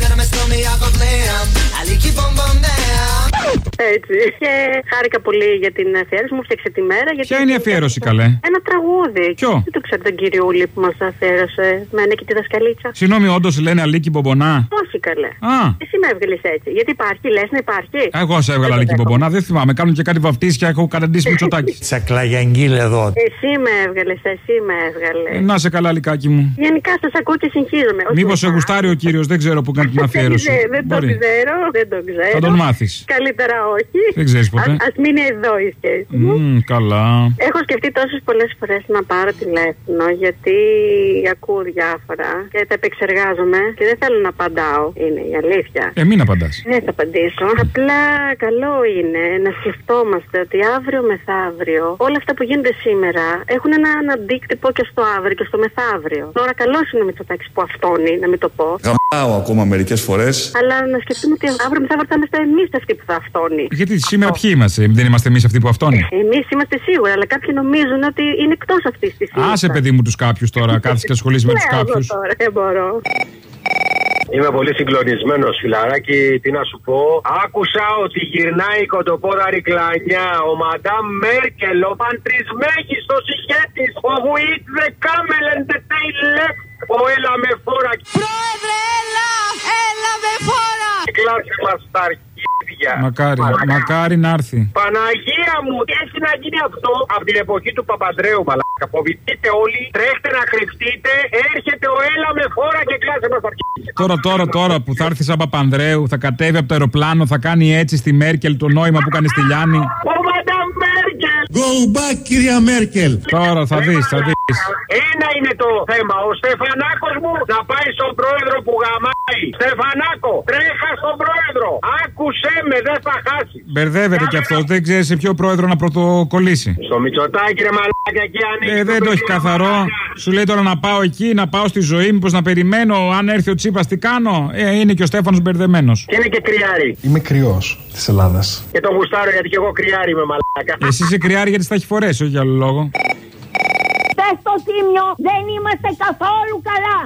Έτσι. Και χάρηκα πολύ για την αφιέρωση, μου φτιάξε τη μέρα. Γιατί Ποια είναι η αφιέρωση, καλέ; Ένα τραγούδι. Ποιο; Δεν το ξέρω τον κυριούλη που μας αφιέρωσε. Μένα και τη δασκαλίτσα. Συγγνώμη, όντως λένε Αλίκη Μπομπονά. Όχι καλέ. Α. Εσύ με έβγαλες έτσι. Γιατί υπάρχει, λες να υπάρχει. Εγώ σε έβγαλα Αλίκη Μπομπονά, δεν θυμάμαι. Κάνουν και κάτι βαφτίσια, έχω καταντήσει μυτσοτάκι. Τσακλαγιαγγίλ εδώ. Εσύ με έβγαλες, εσύ με έβγαλες. Να σε καλά, λικάκι μου. Γενικά σας ακούω και συγχύζομαι. Όχι Μήπως σε εσάς. γουστάρει ο κύριος, δεν ξέρω που κάνει την αφιέρωση. Δεν, δεν το Μπορεί. ξέρω, δεν το ξέρω. Θα τον μάθεις. Καλύτερα όχι. όχι. Δεν ξέρεις ποτέ. Α μείνει εδώ η σχέση μου. Μμ, καλά. Έχω σκεφτεί τόσες πολλές φορές να πάρω τηλέφωνο γιατί ακούω διάφορα και τα επεξεργάζομαι και δεν θέλω να απαντάω. Είναι η αλήθεια. Ε, μην απαντάς. Δεν θα απαντήσω. Απλά καλό είναι να σκεφτόμαστε ότι αύριο μεθαύριο όλα αυτά που γίνονται σήμερα έχουν έναν αντίκτυπο και στο αύριο και στο μεθαύριο. Τώρα καλό είναι ο Μητσοτάκη που αυτόνει, να μην το πω. Γαμάω ακόμα μερικές φορές. Αλλά να σκεφτούμε ότι αύριο μεθαύριο θα είμαστε εμείς αυτοί που θα αυτόνει. Γιατί σήμερα ποιοι είμαστε, δεν είμαστε εμείς αυτοί που αυτόνοι. Εμείς είμαστε σίγουρα, αλλά κάποιοι νομίζουν ότι είναι εκτός αυτής της Άσε παιδί μου τους κάποιους τώρα, κάθεσαι και ασχολείσαι με τους κάποιους. τώρα, δεν μπορώ. Είμαι πολύ συγκλονισμένος, φιλαράκι. Τι να σου πω. Άκουσα ότι γυρνάει η κοντοπόδαρη κλανιά. Ο Μαντάμ Μέρκελ, ο παντρισμέγιστο ηγέτη. Ο Βουίτ Δεκάμελεν Τέιλε. Ο έλα με φόρα. Πρόεδρε, έλα! Έλα με φόρα! Κλάσε μας τα αρχίδια. Μακάρι, μακάρι να έρθει. Παναγία μου, τι έχει να γίνει αυτό; Από την εποχή του Παπαντρέου, μαλάκα. Φοβηθείτε όλοι, τρέχτε να κρυφτείτε, έρχεται ο έλα με φόρα και κλάσε μας τα αρχίδια. Τώρα, τώρα, τώρα που θα έρθει σαν Παπανδρέου, θα κατέβει από το αεροπλάνο, θα κάνει έτσι στη Μέρκελ το νόημα που κάνει στη Λιάννη. Ο Μαντάμ Μέρκελ! Go back, κυρία Μέρκελ. Τώρα θα δεις, θα δεις. Ένα είναι το θέμα. Ο Στεφανάκος μου να πάει στον πρόεδρο που γαμάει. Στεφανάκο, τρέχα στον πρόεδρο. Άκουσέ με, δεν θα χάσει. Μπερδεύεται κι αυτός, δεν ξέρει σε ποιο πρόεδρο να πρωτοκολλήσει. Στο Μητσοτάκι, ρε μαλάκα, εκεί ανοίγει. Ε, δεν το έχει καθαρό. Σου λέει τώρα να πάω εκεί, να πάω στη ζωή, μήπως να περιμένω. Αν έρθει ο Τσίπας, τι κάνω; Ε, είναι και ο Στέφανος μπερδεμένος. Και είναι και κρυάρι. Είμαι κρυός της Ελλάδας. Και τον γουστάρω γιατί και εγώ κρυάρι είμαι μαλάκα. Εσύ είσαι κρυάρι γιατί στα έχει φορέσει, όχι για άλλο λόγο. Πες στο τίμιο, δεν είμαστε καθόλου καλά!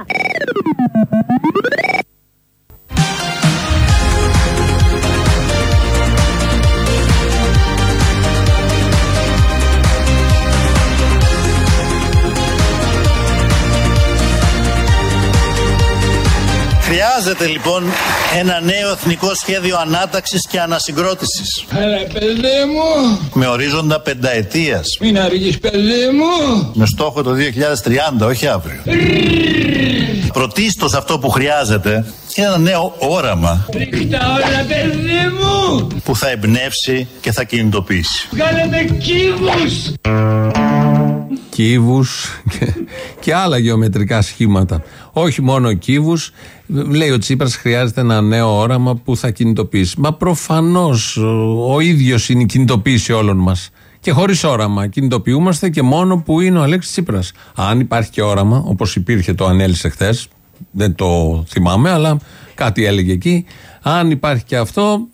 Χρειάζεται λοιπόν ένα νέο εθνικό σχέδιο ανάταξης και ανασυγκρότησης Έλα παιδί μου, με ορίζοντα πενταετίας μην αργείς παιδί μου. με στόχο το 2030, όχι αύριο. Πρωτίστως αυτό που χρειάζεται είναι ένα νέο όραμα Ρίχτα όλα παιδί μου, που θα εμπνεύσει και θα κινητοποιήσει. βγάλετε κύβους. Κύβους και, και άλλα γεωμετρικά σχήματα. Όχι μόνο κύβους. Λέει ο Τσίπρας χρειάζεται ένα νέο όραμα που θα κινητοποιήσει. Μα προφανώς ο ίδιος είναι η κινητοποίηση όλων μας. Και χωρίς όραμα κινητοποιούμαστε και μόνο που είναι ο Αλέξης Τσίπρας. Αν υπάρχει και όραμα, όπως υπήρχε το ανέλησε χθες, δεν το θυμάμαι, αλλά κάτι έλεγε εκεί. Αν υπάρχει και αυτό,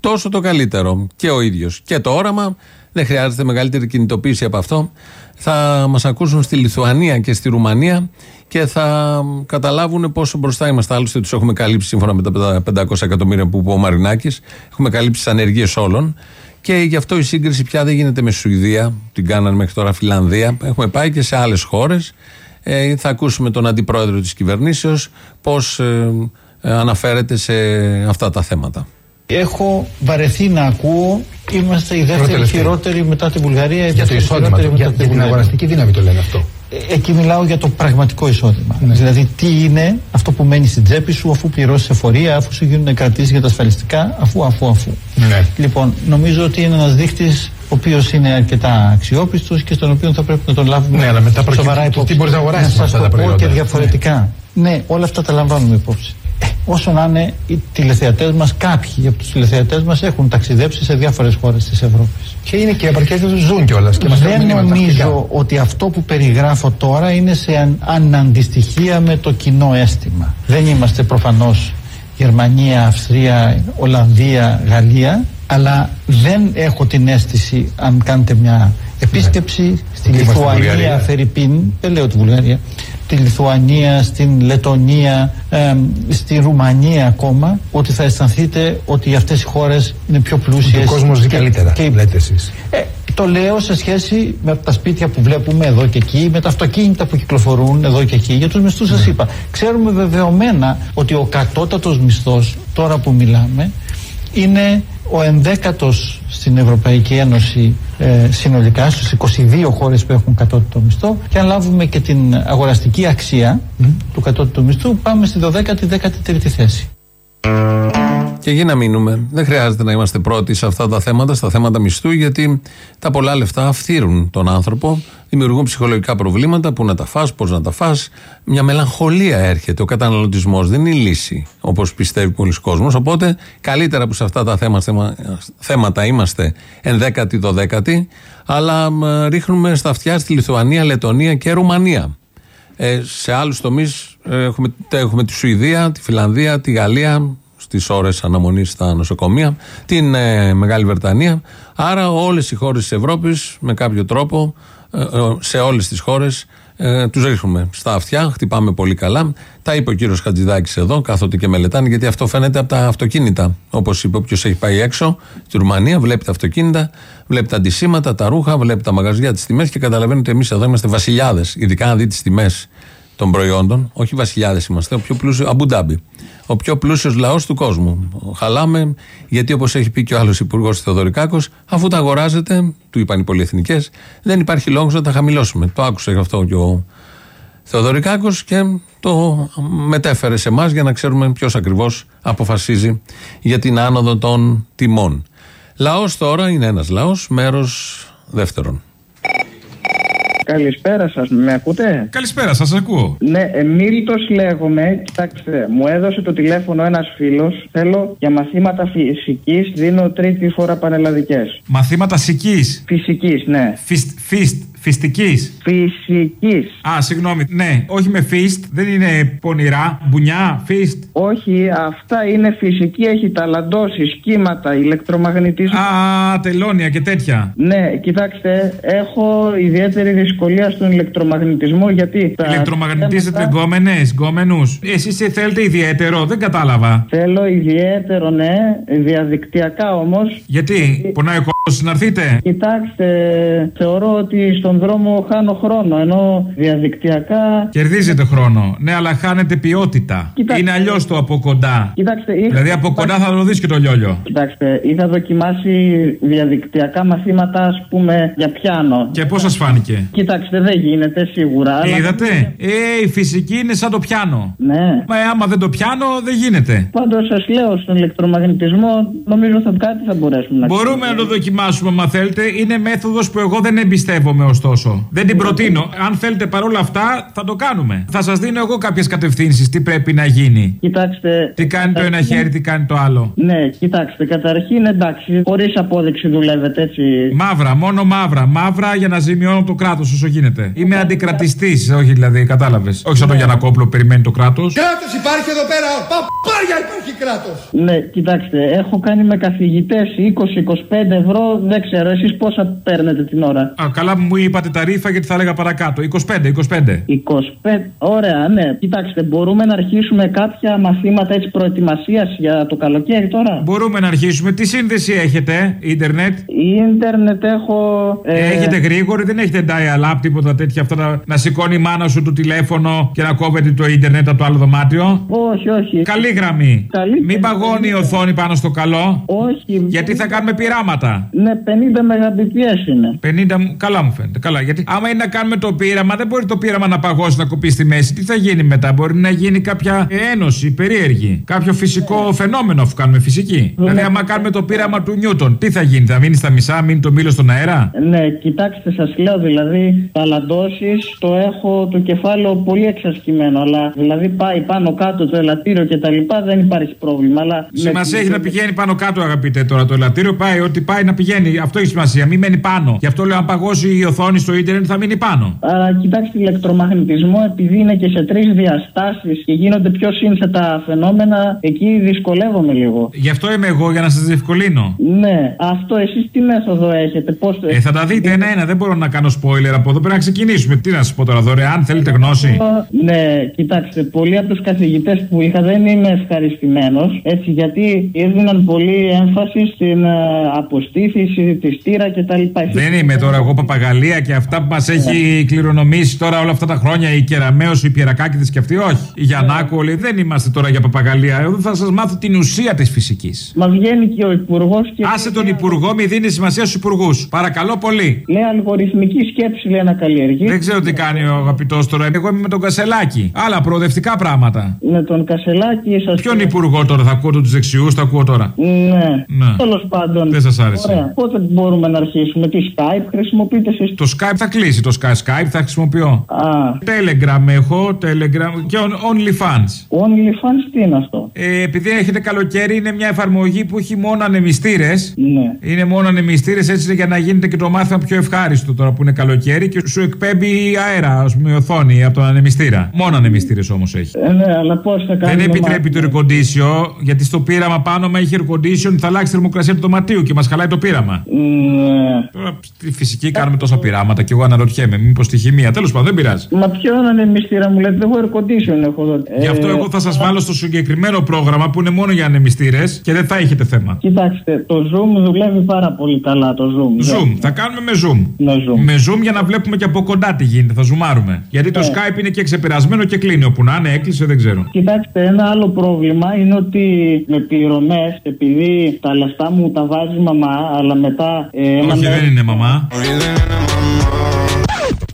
τόσο το καλύτερο. Και ο ίδιος. Και το όραμα δεν χρειάζεται μεγαλύτερη κινητοποίηση από αυτό. Θα μας ακούσουν στη Λιθουανία και στη Ρουμανία και θα καταλάβουν πόσο μπροστά είμαστε. Άλλωστε, τους έχουμε καλύψει σύμφωνα με τα 500 εκατομμύρια που είπε ο Μαρινάκης. Έχουμε καλύψει τις ανεργίες όλων. Και γι' αυτό η σύγκριση πια δεν γίνεται με Σουηδία, την κάνανε μέχρι τώρα Φιλανδία. Έχουμε πάει και σε άλλες χώρες. Ε, θα ακούσουμε τον αντιπρόεδρο της κυβερνήσεως πώς ε, ε, αναφέρεται σε αυτά τα θέματα. Έχω βαρεθεί να ακούω είμαστε η δεύτερη Προτελευταίοι. χειρότερη μετά τη Βουλγαρία. η Για το δεύτερη εισόδημα, χειρότερη για, μετά για την Βουλγαρία. αγοραστική δύναμη το λένε αυτό. Ε, Εκεί μιλάω για το πραγματικό εισόδημα. Δηλαδή, τι είναι αυτό που μένει στην τσέπη σου αφού πληρώσεις εφορία, αφού σου γίνουν κρατήσεις για τα ασφαλιστικά, αφού, αφού, αφού. Ναι. Λοιπόν, νομίζω ότι είναι ένας δείκτης ο οποίος είναι αρκετά αξιόπιστος και στον οποίο θα πρέπει να τον λάβουμε Ναι, αλλά μετά προκύπτει σοβαρά το υπόψη. τι μπορείς να αγοράσεις Να με σας αυτά τα το πω προϊόντα. και διαφορετικά. Ναι. όλα αυτά τα λαμβάνουμε υπόψη. Ε, όσο να είναι, οι τηλεθεατές μας, κάποιοι από τους τηλεθεατές μας έχουν ταξιδέψει σε διάφορες χώρες της Ευρώπης. Και είναι και επαρκές δεν ζουν κιόλας. Δεν νομίζω ότι αυτό που περιγράφω τώρα είναι σε αν, αναντιστοιχεία με το κοινό αίσθημα. Δεν είμαστε προφανώς Γερμανία, Αυστρία, Ολλανδία, Γαλλία, αλλά δεν έχω την αίσθηση, αν κάνετε μια επίσκεψη στη Είμαστε Λιθουανία, Βουλγαρία. Φερρυπίν, δεν λέω τη Βουλγαρία, τη Λιθουανία, στην Λετωνία, εμ, στη Ρουμανία ακόμα, ότι θα αισθανθείτε ότι αυτές οι χώρες είναι πιο πλούσιες. Ο κόσμος ζει και- καλύτερα, και- λέτε εσείς. ε, το λέω σε σχέση με τα σπίτια που βλέπουμε εδώ και εκεί, με τα αυτοκίνητα που κυκλοφορούν εδώ και εκεί. Για τους μισθούς σας είπα. Ξέρουμε βεβαιωμένα ότι ο κατώτατος μισθός, τώρα που μιλάμε, είναι ο ενδέκατος στην Ευρωπαϊκή Ένωση ε, συνολικά, στους 22 χώρες που έχουν κατώτατο μισθό και αν λάβουμε και την αγοραστική αξία του κατώτατου μισθού πάμε στη 12η-13η θέση. Και εκεί να μείνουμε. Δεν χρειάζεται να είμαστε πρώτοι σε αυτά τα θέματα, στα θέματα μισθού, γιατί τα πολλά λεφτά αυθύρουν τον άνθρωπο, δημιουργούν ψυχολογικά προβλήματα, πού να τα φας, πώς να τα φας. Μια μελαγχολία έρχεται. Ο καταναλωτισμός δεν είναι η λύση, όπως πιστεύει πολλοί κόσμος. Οπότε, καλύτερα που σε αυτά τα θέματα, θέματα είμαστε ενδέκατοι, δωδέκατοι, αλλά μ, ρίχνουμε στα αυτιά στη Λιθουανία, Λετωνία και Ρουμανία. Ε, σε άλλους τομείς έχουμε, έχουμε τη Σουηδία, τη Φιλανδία, τη Γαλλία, στις ώρες αναμονής στα νοσοκομεία, την ε, Μεγάλη Βρετανία. Άρα, όλες οι χώρες της Ευρώπης, με κάποιο τρόπο, ε, ε, σε όλες τις χώρες, ε, τους ρίχνουμε στα αυτιά, χτυπάμε πολύ καλά. Τα είπε ο κύριος Χατζηδάκης εδώ, κάθονται και μελετάνε, γιατί αυτό φαίνεται από τα αυτοκίνητα. Όπως είπε, όποιος έχει πάει έξω στη Ρουμανία, βλέπει τα αυτοκίνητα, βλέπει τα αντισήματα, τα ρούχα, βλέπει τα μαγαζιά, τις τιμές και καταλαβαίνει ότι εμείς εδώ είμαστε βασιλιάδες. Ειδικά αν δει τις τιμές των προϊόντων, όχι βασιλιάδες είμαστε, ο πιο πλούσιος, Αμπουντάμπι. Ο πιο πλούσιος λαός του κόσμου. Χαλάμε, γιατί όπως έχει πει και ο άλλος υπουργός Θεοδωρικάκος, αφού τα αγοράζετε, του είπαν οι πολυεθνικές, δεν υπάρχει λόγος να τα χαμηλώσουμε. Το άκουσε αυτό και ο Θεοδωρικάκος και το μετέφερε σε εμάς για να ξέρουμε ποιος ακριβώς αποφασίζει για την άνοδο των τιμών. Λαός τώρα είναι ένας λαός, μέρος δεύτερον. Καλησπέρα σας, με ακούτε; Καλησπέρα, σας ακούω. Ναι, Εμίλτο λέγομαι. Κοιτάξτε, μου έδωσε το τηλέφωνο ένας φίλος. Θέλω για μαθήματα φυσικής, δίνω τρίτη φορά πανελλαδικές. Μαθήματα σικής. Φυσικής, ναι. Φιστ, φιστ, φιστικής. Φυσικής. Α, συγγνώμη. Ναι, όχι με φιστ, δεν είναι πονηρά. Μπουνιά, φιστ. Όχι, αυτά είναι φυσική, έχει ταλαντώσει, κύματα, ηλεκτρομαγνητισμό. Α, τελώνια και τέτοια. Ναι, κοιτάξτε, έχω ιδιαίτερη δυσκολία στον ηλεκτρομαγνητισμό γιατί. τα Ηλεκτρομαγνητίζετε θέματα- γκόμενες, γκόμενους. Εσείς θέλετε ιδιαίτερο, δεν κατάλαβα. Θέλω ιδιαίτερο, ναι, διαδικτυακά όμως. Γιατί, πονάει ο κόσμο να έρθετε. Κοιτάξτε, θεωρώ ότι στον δρόμο χάνω χρόνο, ενώ διαδικτυακά. Κερδίζετε χρόνο. Ναι, αλλά χάνετε ποιότητα. Κοιτάξτε. Είναι αλλιώς το από κοντά. Κοιτάξτε, είχα- Δηλαδή από κοντά θα το δεις και το λιόλιο. Κοιτάξτε, είχα δοκιμάσει διαδικτυακά μαθήματα, ας πούμε, για πιάνο. Και πώς σας φάνηκε; Κοιτάξτε, δεν γίνεται σίγουρα. αλλά- Είδατε; Ε, η φυσική είναι σαν το πιάνο. Ναι. Μα ε, άμα δεν το πιάνω, δεν γίνεται. Πάντως σας λέω στον ηλεκτρομαγνητισμό, νομίζω θα κάτι θα μπορέσουμε να Μπορούμε να το δοκιμάσουμε, αν θέλετε. Είναι μέθοδος που εγώ δεν εμπιστεύομαι, ωστόσο. Δεν την προτείνω. Αν θέλετε παρόλα αυτά, θα το κάνουμε. Θα σας δίνω εγώ κάποιες κατευθύνσεις. Τι πρέπει να γίνει. Κοιτάξτε. Τι κάνει το ένα καταρχήν- χέρι, τι κάνει το άλλο. Ναι, κοιτάξτε, καταρχήν εντάξει, χωρίς απόδειξη δουλεύετε έτσι. Μαύρα, μόνο μαύρα. Μαύρα για να ζημιώνω το κράτος όσο γίνεται. Είμαι αντικρατιστής, όχι δηλαδή, κατάλαβες. Όχι σαν τον Γιανακόπουλο που περιμένει το κράτος. Κράτος υπάρχει εδώ πέρα! Παπάρια υπάρχει κράτος! Ναι, κοιτάξτε, έχω κάνει με καθηγητές 20-25 ευρώ, δεν ξέρω, εσείς πόσα παίρνετε την ώρα; Α, καλά που μου είπατε τα ρήφα γιατί θα έλεγα παρακάτω. 25, 25. 25, ωραία, ναι. Κοιτάξτε, μπορούμε να αρχίσουμε κάποια μαθήματα έτσι προετοιμασίας για το καλοκαίρι τώρα; Μπορούμε να αρχίσουμε. Τι σύνδεση έχετε, ίντερνετ; Ίντερνετ έχω. ε, Έχετε γρήγορη, δεν έχετε dial-up, τίποτα τέτοια. Αυτά να, να σηκώνει η μάνα σου το τηλέφωνο και να κόβεται το ίντερνετ από το άλλο δωμάτιο; Όχι, όχι. Καλή γραμμή. Καλή Μην παγώνει η οθόνη πάνω στο καλό. Όχι. Γιατί θα κάνουμε πειράματα. Ναι, 50 Mbps είναι. 50 μου- καλά μου φαίνεται. Καλά. Γιατί άμα είναι να κάνουμε το πείραμα, δεν μπορεί το πείραμα να παγώσει, να κοπεί στη μέση. Τι θα γίνει μετά, Μπορεί να γίνει κάποια ένωση περίεργη. Κάποιο φυσικό φαινόμενο αφού κάνουμε φυσική. Δηλαδή, άμα κάνουμε το πείραμα του Νιούτον, τι θα γίνει, θα μείνει στα μισά, μείνει το μήλο στον αέρα; Ναι, κοιτάξτε, σας λέω δηλαδή, ταλαντώσει το έχω το κεφάλαιο πολύ εξασκημένο. Αλλά δηλαδή πάει πάνω κάτω το ελαττήριο και τα λοιπά δεν υπάρχει πρόβλημα. Αλλά Σημασία έχει να πηγαίνει πάνω κάτω, αγαπητέ τώρα το ελαττήριο. Πάει ό,τι πάει να πηγαίνει. Αυτό έχει σημασία. Μην μένει πάνω. Γι' αυτό λέω, αν παγώσει η οθόνη στο ίντερνετ, θα μείνει πάνω. Άρα, κοιτάξτε, ηλεκτρομαγνητισμό, επειδή είναι και σε τρεις διαστάσεις και γίνονται πιο σύνθετα φαινόμενα, εκεί δυσκολεύομαι λίγο. Γι' αυτό είμαι εγώ, για να σας διευκολύνω. Ναι, αυτό εσείς τι μέθοδο έχετε, πώς το Ε, θα τα δείτε ένα-ένα. Δεν μπορώ να κάνω spoiler από εδώ. Πρέπει να ξεκινήσουμε. Τι να σας πω τώρα, δωρεάν, θέλετε γνώση; Ναι, κοιτάξτε, πολλοί από τους καθηγητές που είχα δεν είμαι ευχαριστημένος. Έτσι, γιατί έδιναν πολύ έμφαση στην ε, αποστήθηση, τη στήρα κτλ. Δεν είμαι τώρα εγώ παπαγαλία, ωραία και αυτά που μας έχει κληρονομήσει τώρα όλα αυτά τα χρόνια η Κεραμαίο, η Πιερακάκηδης και αυτή, όχι. Η Γιαννάκου, όλοι δεν είμαστε τώρα για παπαγαλία. Εγώ θα σας μάθω την ουσία της φυσικής. Μας βγαίνει και ο υπουργός και. Άσε τον υπουργό, μη δίνεις σημασία στους υπουργούς. Παρακαλώ πολύ. Λέει αλγοριθμική σκέψη λέει να καλλιεργεί. Δεν ξέρω τι κάνει ο αγαπητός τώρα. Εγώ είμαι με τον Κασελάκη. Άλλα προοδευτικά πράγματα. Με τον Κασελάκη σας. Ποιον υπουργό τώρα θα ακούω του δεξιούς, θα ακούω τώρα. Ναι. Ναι. Τέλος πάντων. Δεν σας άρεσε. Ωραία. Πότε μπορούμε να αρχίσουμε. Τι Skype χρησιμοποιείτε εσείς; Το Skype θα κλείσει το Skype, Skype θα χρησιμοποιώ. Α. Telegram έχω, Telegram και on- OnlyFans. OnlyFans τι είναι αυτό; Ε, επειδή έχετε καλοκαίρι, είναι μια εφαρμογή που έχει μόνο ανεμιστήρες. Ναι. Είναι μόνο ανεμιστήρες έτσι για να γίνεται και το μάθημα πιο ευχάριστο τώρα που είναι καλοκαίρι και σου εκπέμπει αέρα, ας πούμε, οθόνη από τον ανεμιστήρα. Μόνο ανεμιστήρες όμως έχει. Ε, ναι, αλλά πώς θα κάνουμε. Δεν επιτρέπει το air condition, γιατί στο πείραμα πάνω μα έχει air condition, θα αλλάξει η θερμοκρασία του δωματίου και μας χαλάει το πείραμα. Ναι. Τώρα στη φυσική κάνουμε τόσα πειράματα και εγώ αναρωτιέμαι, μήπως στη χημεία. Τέλος πάντων, δεν πειράζει. Μα ποιο είναι μυστήρα μου λέτε, εγώ air condition έχω εδώ. Γι' αυτό Ε, εγώ θα σας βάλω στο συγκεκριμένο πρόγραμμα που είναι μόνο για ανεμιστήρες και δεν θα έχετε θέμα. Κοιτάξτε, το Zoom δουλεύει πάρα πολύ καλά το Zoom. Zoom, θα κάνουμε με zoom. Με zoom. Με zoom για να βλέπουμε και από κοντά τι γίνεται, θα ζουμάρουμε. Γιατί το Ναι. Skype είναι και ξεπερασμένο και κλείνει. Όπου να είναι, έκλεισε, δεν ξέρω. Κοιτάξτε, ένα άλλο πρόβλημα είναι ότι με πληρωμές, επειδή τα λεφτά μου τα βάζει μαμά, αλλά μετά. Ε, ένα Όχι, μέρος- δεν είναι μαμά.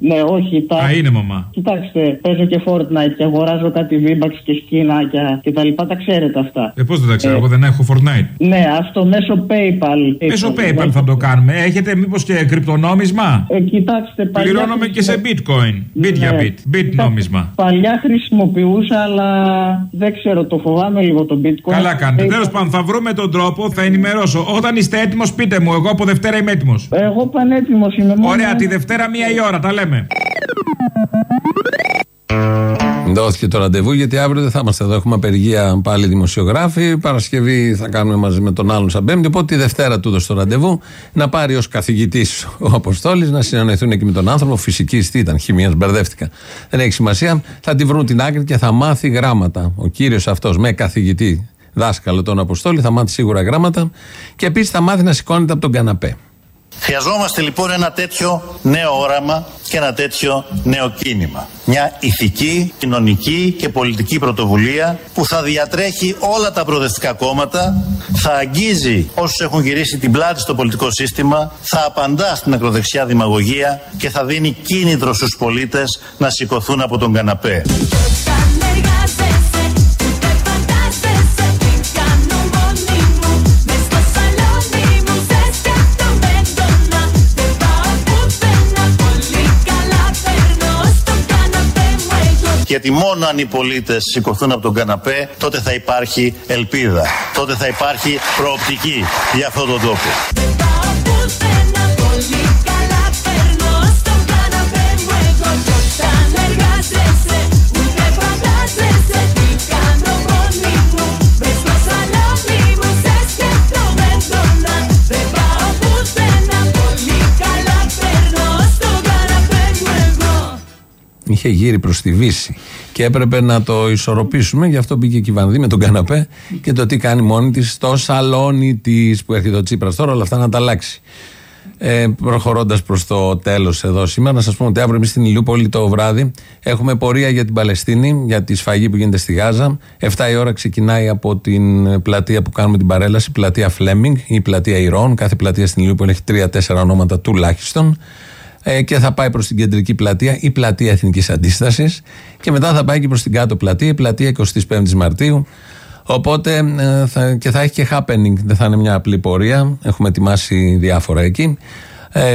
Ναι, όχι. Τα... Α, είναι μαμά. Κοιτάξτε, παίζω και Fortnite και αγοράζω κάτι V-Bucks και σκηνάκια και τα λοιπά. Τα ξέρετε αυτά. Ε, πώς δεν τα ξέρω, εγώ δεν έχω Fortnite. Ναι, αυτό μέσω PayPal. Μέσω PayPal θα το κάνουμε. Έχετε μήπως και κρυπτονόμισμα; Ε, κοιτάξτε, παλιά Πληρώνομαι και σε bitcoin. Bit για Ναι. bit. Bit νόμισμα. Παλιά χρησιμοποιούσα, αλλά δεν ξέρω, το φοβάμαι λίγο το bitcoin. Καλά κάνετε. PayPal. Τέλος πάντων, θα βρούμε τον τρόπο, θα ενημερώσω. Όταν είστε έτοιμος, πείτε μου. Εγώ από Δευτέρα είμαι έτοιμος. Εγώ πανέτοιμος είμαι μόνο. Ωραία, τη Δευτέρα μία η ώρα, τα λέμε. Δόθηκε το ραντεβού γιατί αύριο δεν θα είμαστε εδώ. Έχουμε απεργία πάλι δημοσιογράφοι. Παρασκευή θα κάνουμε μαζί με τον άλλον σαν Πέμπτη. Οπότε τη Δευτέρα του έδωσε το ραντεβού να πάρει ως καθηγητής ο Αποστόλης να συνεννοηθούν και με τον άνθρωπο. Φυσικής τι ήταν, χημίας, μπερδεύτηκα. Δεν έχει σημασία. Θα τη βρουν την άκρη και θα μάθει γράμματα. Ο κύριος αυτός με καθηγητή δάσκαλο τον Αποστόλη θα μάθει σίγουρα γράμματα και επίσης θα μάθει να σηκώνεται από τον καναπέ. Χρειαζόμαστε λοιπόν ένα τέτοιο νέο όραμα και ένα τέτοιο νέο κίνημα. Μια ηθική, κοινωνική και πολιτική πρωτοβουλία που θα διατρέχει όλα τα προοδευτικά κόμματα, θα αγγίζει όσους έχουν γυρίσει την πλάτη στο πολιτικό σύστημα, θα απαντά στην ακροδεξιά δημαγωγία και θα δίνει κίνητρο στους πολίτες να σηκωθούν από τον καναπέ. Γιατί μόνο αν οι πολίτες σηκωθούν από τον καναπέ, τότε θα υπάρχει ελπίδα. Τότε θα υπάρχει προοπτική για αυτόν τον τόπο. Είχε γύρει προς τη Βύση και έπρεπε να το ισορροπήσουμε. Γι' αυτό μπήκε η Κυβανδί με τον καναπέ και το τι κάνει μόνη της στο σαλόνι της που έρχεται ο Τσίπρας τώρα, όλα αυτά να τα αλλάξει. Ε, Προχωρώντας προς το τέλος εδώ σήμερα, να σας πούμε ότι αύριο εμείς στην Ηλιούπολη το βράδυ έχουμε πορεία για την Παλαιστίνη, για τη σφαγή που γίνεται στη Γάζα. 7 η ώρα ξεκινάει από την πλατεία που κάνουμε την παρέλαση, πλατεία Φλέμινγκ ή πλατεία Ιρών. Κάθε πλατεία στην Ηλιούπολη έχει 3-4 ονόματα τουλάχιστον. Ε, και θα πάει προς την κεντρική πλατεία ή πλατεία Εθνικής Αντίστασης. Και μετά θα πάει και προς την κάτω πλατεία, η πλατεία 25η Μαρτίου. Οπότε ε, θα, και θα έχει και happening, δεν θα είναι μια απλή πορεία. Έχουμε ετοιμάσει διάφορα εκεί. Ε,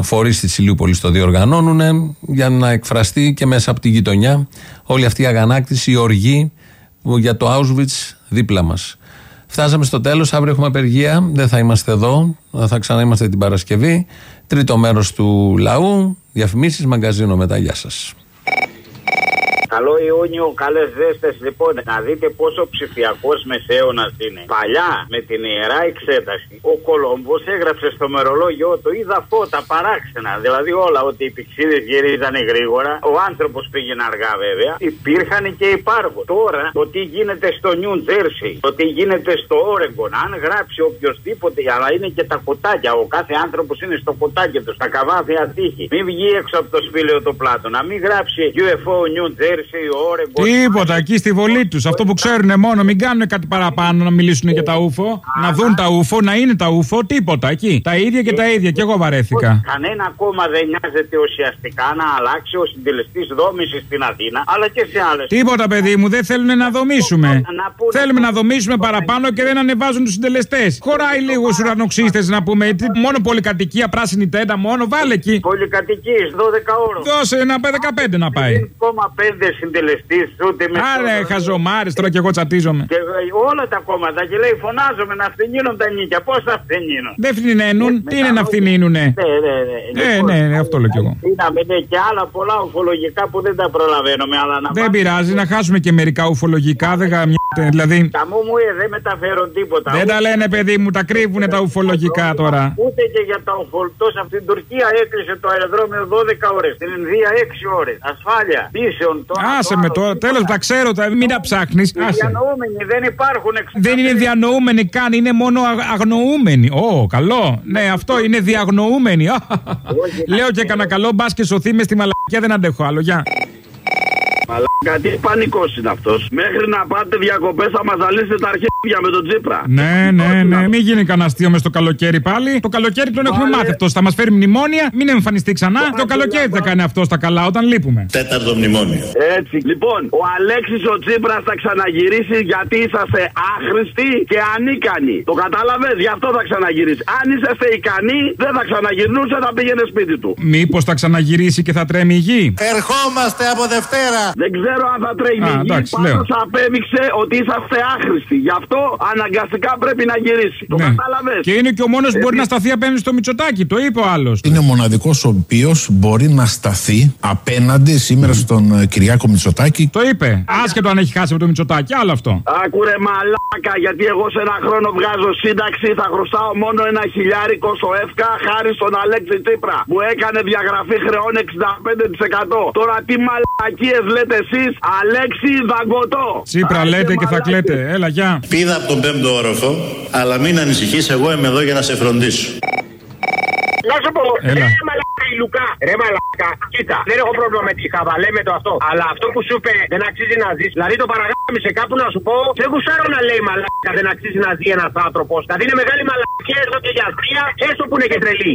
Φορείς της Ηλιούπολης το διοργανώνουν για να εκφραστεί και μέσα από τη γειτονιά όλη αυτή η αγανάκτηση, η οργή που για το Auschwitz δίπλα μας. Φτάσαμε στο τέλος. Αύριο έχουμε απεργία. Δεν θα είμαστε εδώ. Θα ξανά είμαστε την Παρασκευή. Τρίτο μέρος του λαού. Διαφημίσεις, μαγκαζίνο μετά. Γεια σας. Καλό Ιούνιο, καλές ζέστες. Λοιπόν, να δείτε πόσο ψηφιακός μεσαίωνας είναι. Παλιά, με την ιερά εξέταση, ο Κολόμβο έγραψε στο μερολόγιο του είδα φώτα παράξενα. Δηλαδή όλα, ότι οι πηξίδες γυρίζανε γρήγορα. Ο άνθρωπος πήγαινε αργά βέβαια. Υπήρχαν και υπάρχουν. Τώρα, το τι γίνεται στο Νιου Τζέρσι, το τι γίνεται στο Όρεγκον, αν γράψει οποιοδήποτε, αλλά είναι και τα κοτάκια. Ο κάθε άνθρωπος είναι στο κοτάκι του, στα καβάθια τύχη. Μην βγει έξω από το σπήλαιο του πλάτο. Να μην γράψει UFO New Jersey, Oregon. Τίποτα, εκεί στη βολή τους. Αυτό που ξέρουν μόνο, μην κάνουν κάτι παραπάνω να μιλήσουν για τα ούφο. Να δουν τα ούφο, να είναι τα ούφο, τίποτα εκεί. Τα ίδια και τα ίδια. Και εγώ βαρέθηκα. Κανένα κόμμα δεν νοιάζεται ουσιαστικά να αλλάξει ο συντελεστής δόμησης στην Αθήνα, αλλά και σε άλλες. Τίποτα, παιδί μου, δεν θέλουν να δομήσουμε. Θέλουμε να δομήσουμε παραπάνω και δεν ανεβάζουν τους συντελεστές. Χωράει λίγος στου ουρανοξύστες να πούμε. τι, Μόνο πολυκατοικία, πράσινη τέντα, μόνο βάλε εκεί. Πολυκατοικίες, 12 ώρο. Δώσε ένα 15 να πάει. 0,5 συντελεστής ούτε με. Άρε, χαζομάρε, τώρα και εγώ τσατίζομαι. Και ε, όλα τα κόμματα και λέει φωνάζομαι να φθηνίνουν τα νίκια. Πώς θα φθηνίνουν; Δεν φθηνίνουν, τι είναι να φθηνίνουνε; Ναι, ναι, ναι. Ε, ναι, ναι, αυτό λέω κι εγώ. Είδαμε ναι, και άλλα πολλά ουφολογικά που δεν τα προλαβαίνουμε. Αλλά να Δεν πειράζει, να χάσουμε και μερικά ουφολογικά, δεν γαμιάται. Δηλαδή. Τα μου μου ε, δεν μεταφέρουν τίποτα. Δεν τα λένε, παιδί μου, τα κρύβουν τα ουφολογικά τώρα. Ούτε και για τα ουφολτός από την Τουρκία έκλεισε το αεροδρόμιο 12 ώρες. Στην Ινδία 6 ώρες. Ασφάλεια. Πίσεων τώρα. Άσε με τώρα, τέλος τα ξέρω, τα, μην τα ψάχνεις. Οι διανοούμενοι δεν υπάρχουν εξ... Δεν είναι διανοούμενοι καν, είναι μόνο αγ- αγνοούμενοι. Ω, καλό. Ναι, αυτό είναι διαγνοούμενοι. Λέω και κανένα καλό, μπας και σωθεί μες στη μαλακία, δεν αντέχω άλλο. Γεια. Μαλάκα, τι πανικός είναι αυτός. Μέχρι να πάτε διακοπές θα μας ζαλίσετε τα αρχίδια με τον Τζίπρα. Ναι, ναι, ναι, μην γίνει κανένα αστείο μες στο καλοκαίρι πάλι. Το καλοκαίρι τον έχουμε μάθει αυτός. Θα μας φέρει μνημόνια, μην εμφανιστεί ξανά. Το καλοκαίρι θα κάνει αυτό στα καλά όταν λείπουμε. Τέταρτο μνημόνιο. Έτσι. Λοιπόν, ο Αλέξης ο Τσίπρα θα ξαναγυρίσει γιατί είσαστε άχρηστοι και ανίκανοι. Το κατάλαβε, γι' αυτό θα ξαναγυρίσει. Αν είσαστε ικανοί, δεν θα ξαναγυρνούσε, θα πήγαινε σπίτι του. Μήπως θα ξαναγυρίσει και θα τρέμει η γη; Ερχόμαστε από Δευτέρα. Δεν ξέρω αν θα τρέχει Α, η γη. εντάξει, λέω. Πάντως απέδειξε ότι είσαστε άχρηστοι. Γι' αυτό αναγκαστικά πρέπει να γυρίσει. Το Ναι. κατάλαβες. Και είναι και ο μόνος που μπορεί να σταθεί απέναντι στο Μητσοτάκι. Το είπε ο άλλος. Είναι ο μοναδικός ο οποίος μπορεί να σταθεί απέναντι σήμερα στον ε, Κυριάκο Μητσοτάκη. Το είπε. Άσχετο αν έχει χάσει από το Μητσοτάκι. Άλλο αυτό. Άκουρε μαλάκα, γιατί εγώ σε ένα χρόνο βγάζω σύνταξη. Θα χρωστάω μόνο ένα χιλιάρικο στο ΕΦΚΑ χάρη στον Αλέξη Τσίπρα που έκανε διαγραφή χρεών 65%. Τώρα τι μαλακίες λέτε εσείς, Αλέξη Δαγκωτό. Τσίπρα λέτε και θα κλαίτε. Έλα, γεια. Πήδα από τον πέμπτο όροφο, αλλά μην ανησυχείς, εγώ είμαι εδώ για να σε φροντίσω. Να σου πω, Έλα. ρε μαλάκα η Λουκά, ρε μαλάκα, κοίτα, δεν έχω πρόβλημα με τη χαβαλέ με το αυτό. Αλλά αυτό που σου είπε δεν αξίζει να ζεις. Δηλαδή το παραγάμισε κάπου να σου πω, δεν γουσάρω να λέει μαλάκα δεν αξίζει να ζει ένας άνθρωπος. Δηλαδή είναι μεγάλη μαλακία έστω και για αστεία, έστω που είναι και τρελή.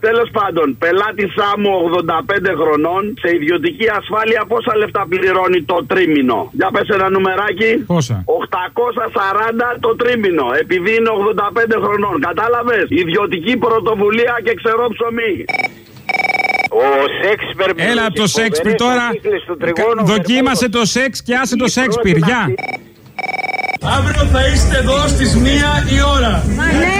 Τέλος πάντων, πελάτησά μου 85 χρονών σε ιδιωτική ασφάλεια πόσα λεφτά πληρώνει το τρίμηνο; Για πες ένα νουμεράκι. Πόσα; 840 το τρίμηνο. Επειδή είναι 85 χρονών. Κατάλαβες; Ιδιωτική πρωτοβουλία και ξερό ψωμί. Ο Σέξπερ Έλα το Σέξπιρ τώρα. Κα- Δοκίμασε το σεξ και άσε το Σέξπιρ. Γεια. Αύριο θα είστε εδώ στις μία η ώρα. Ναι.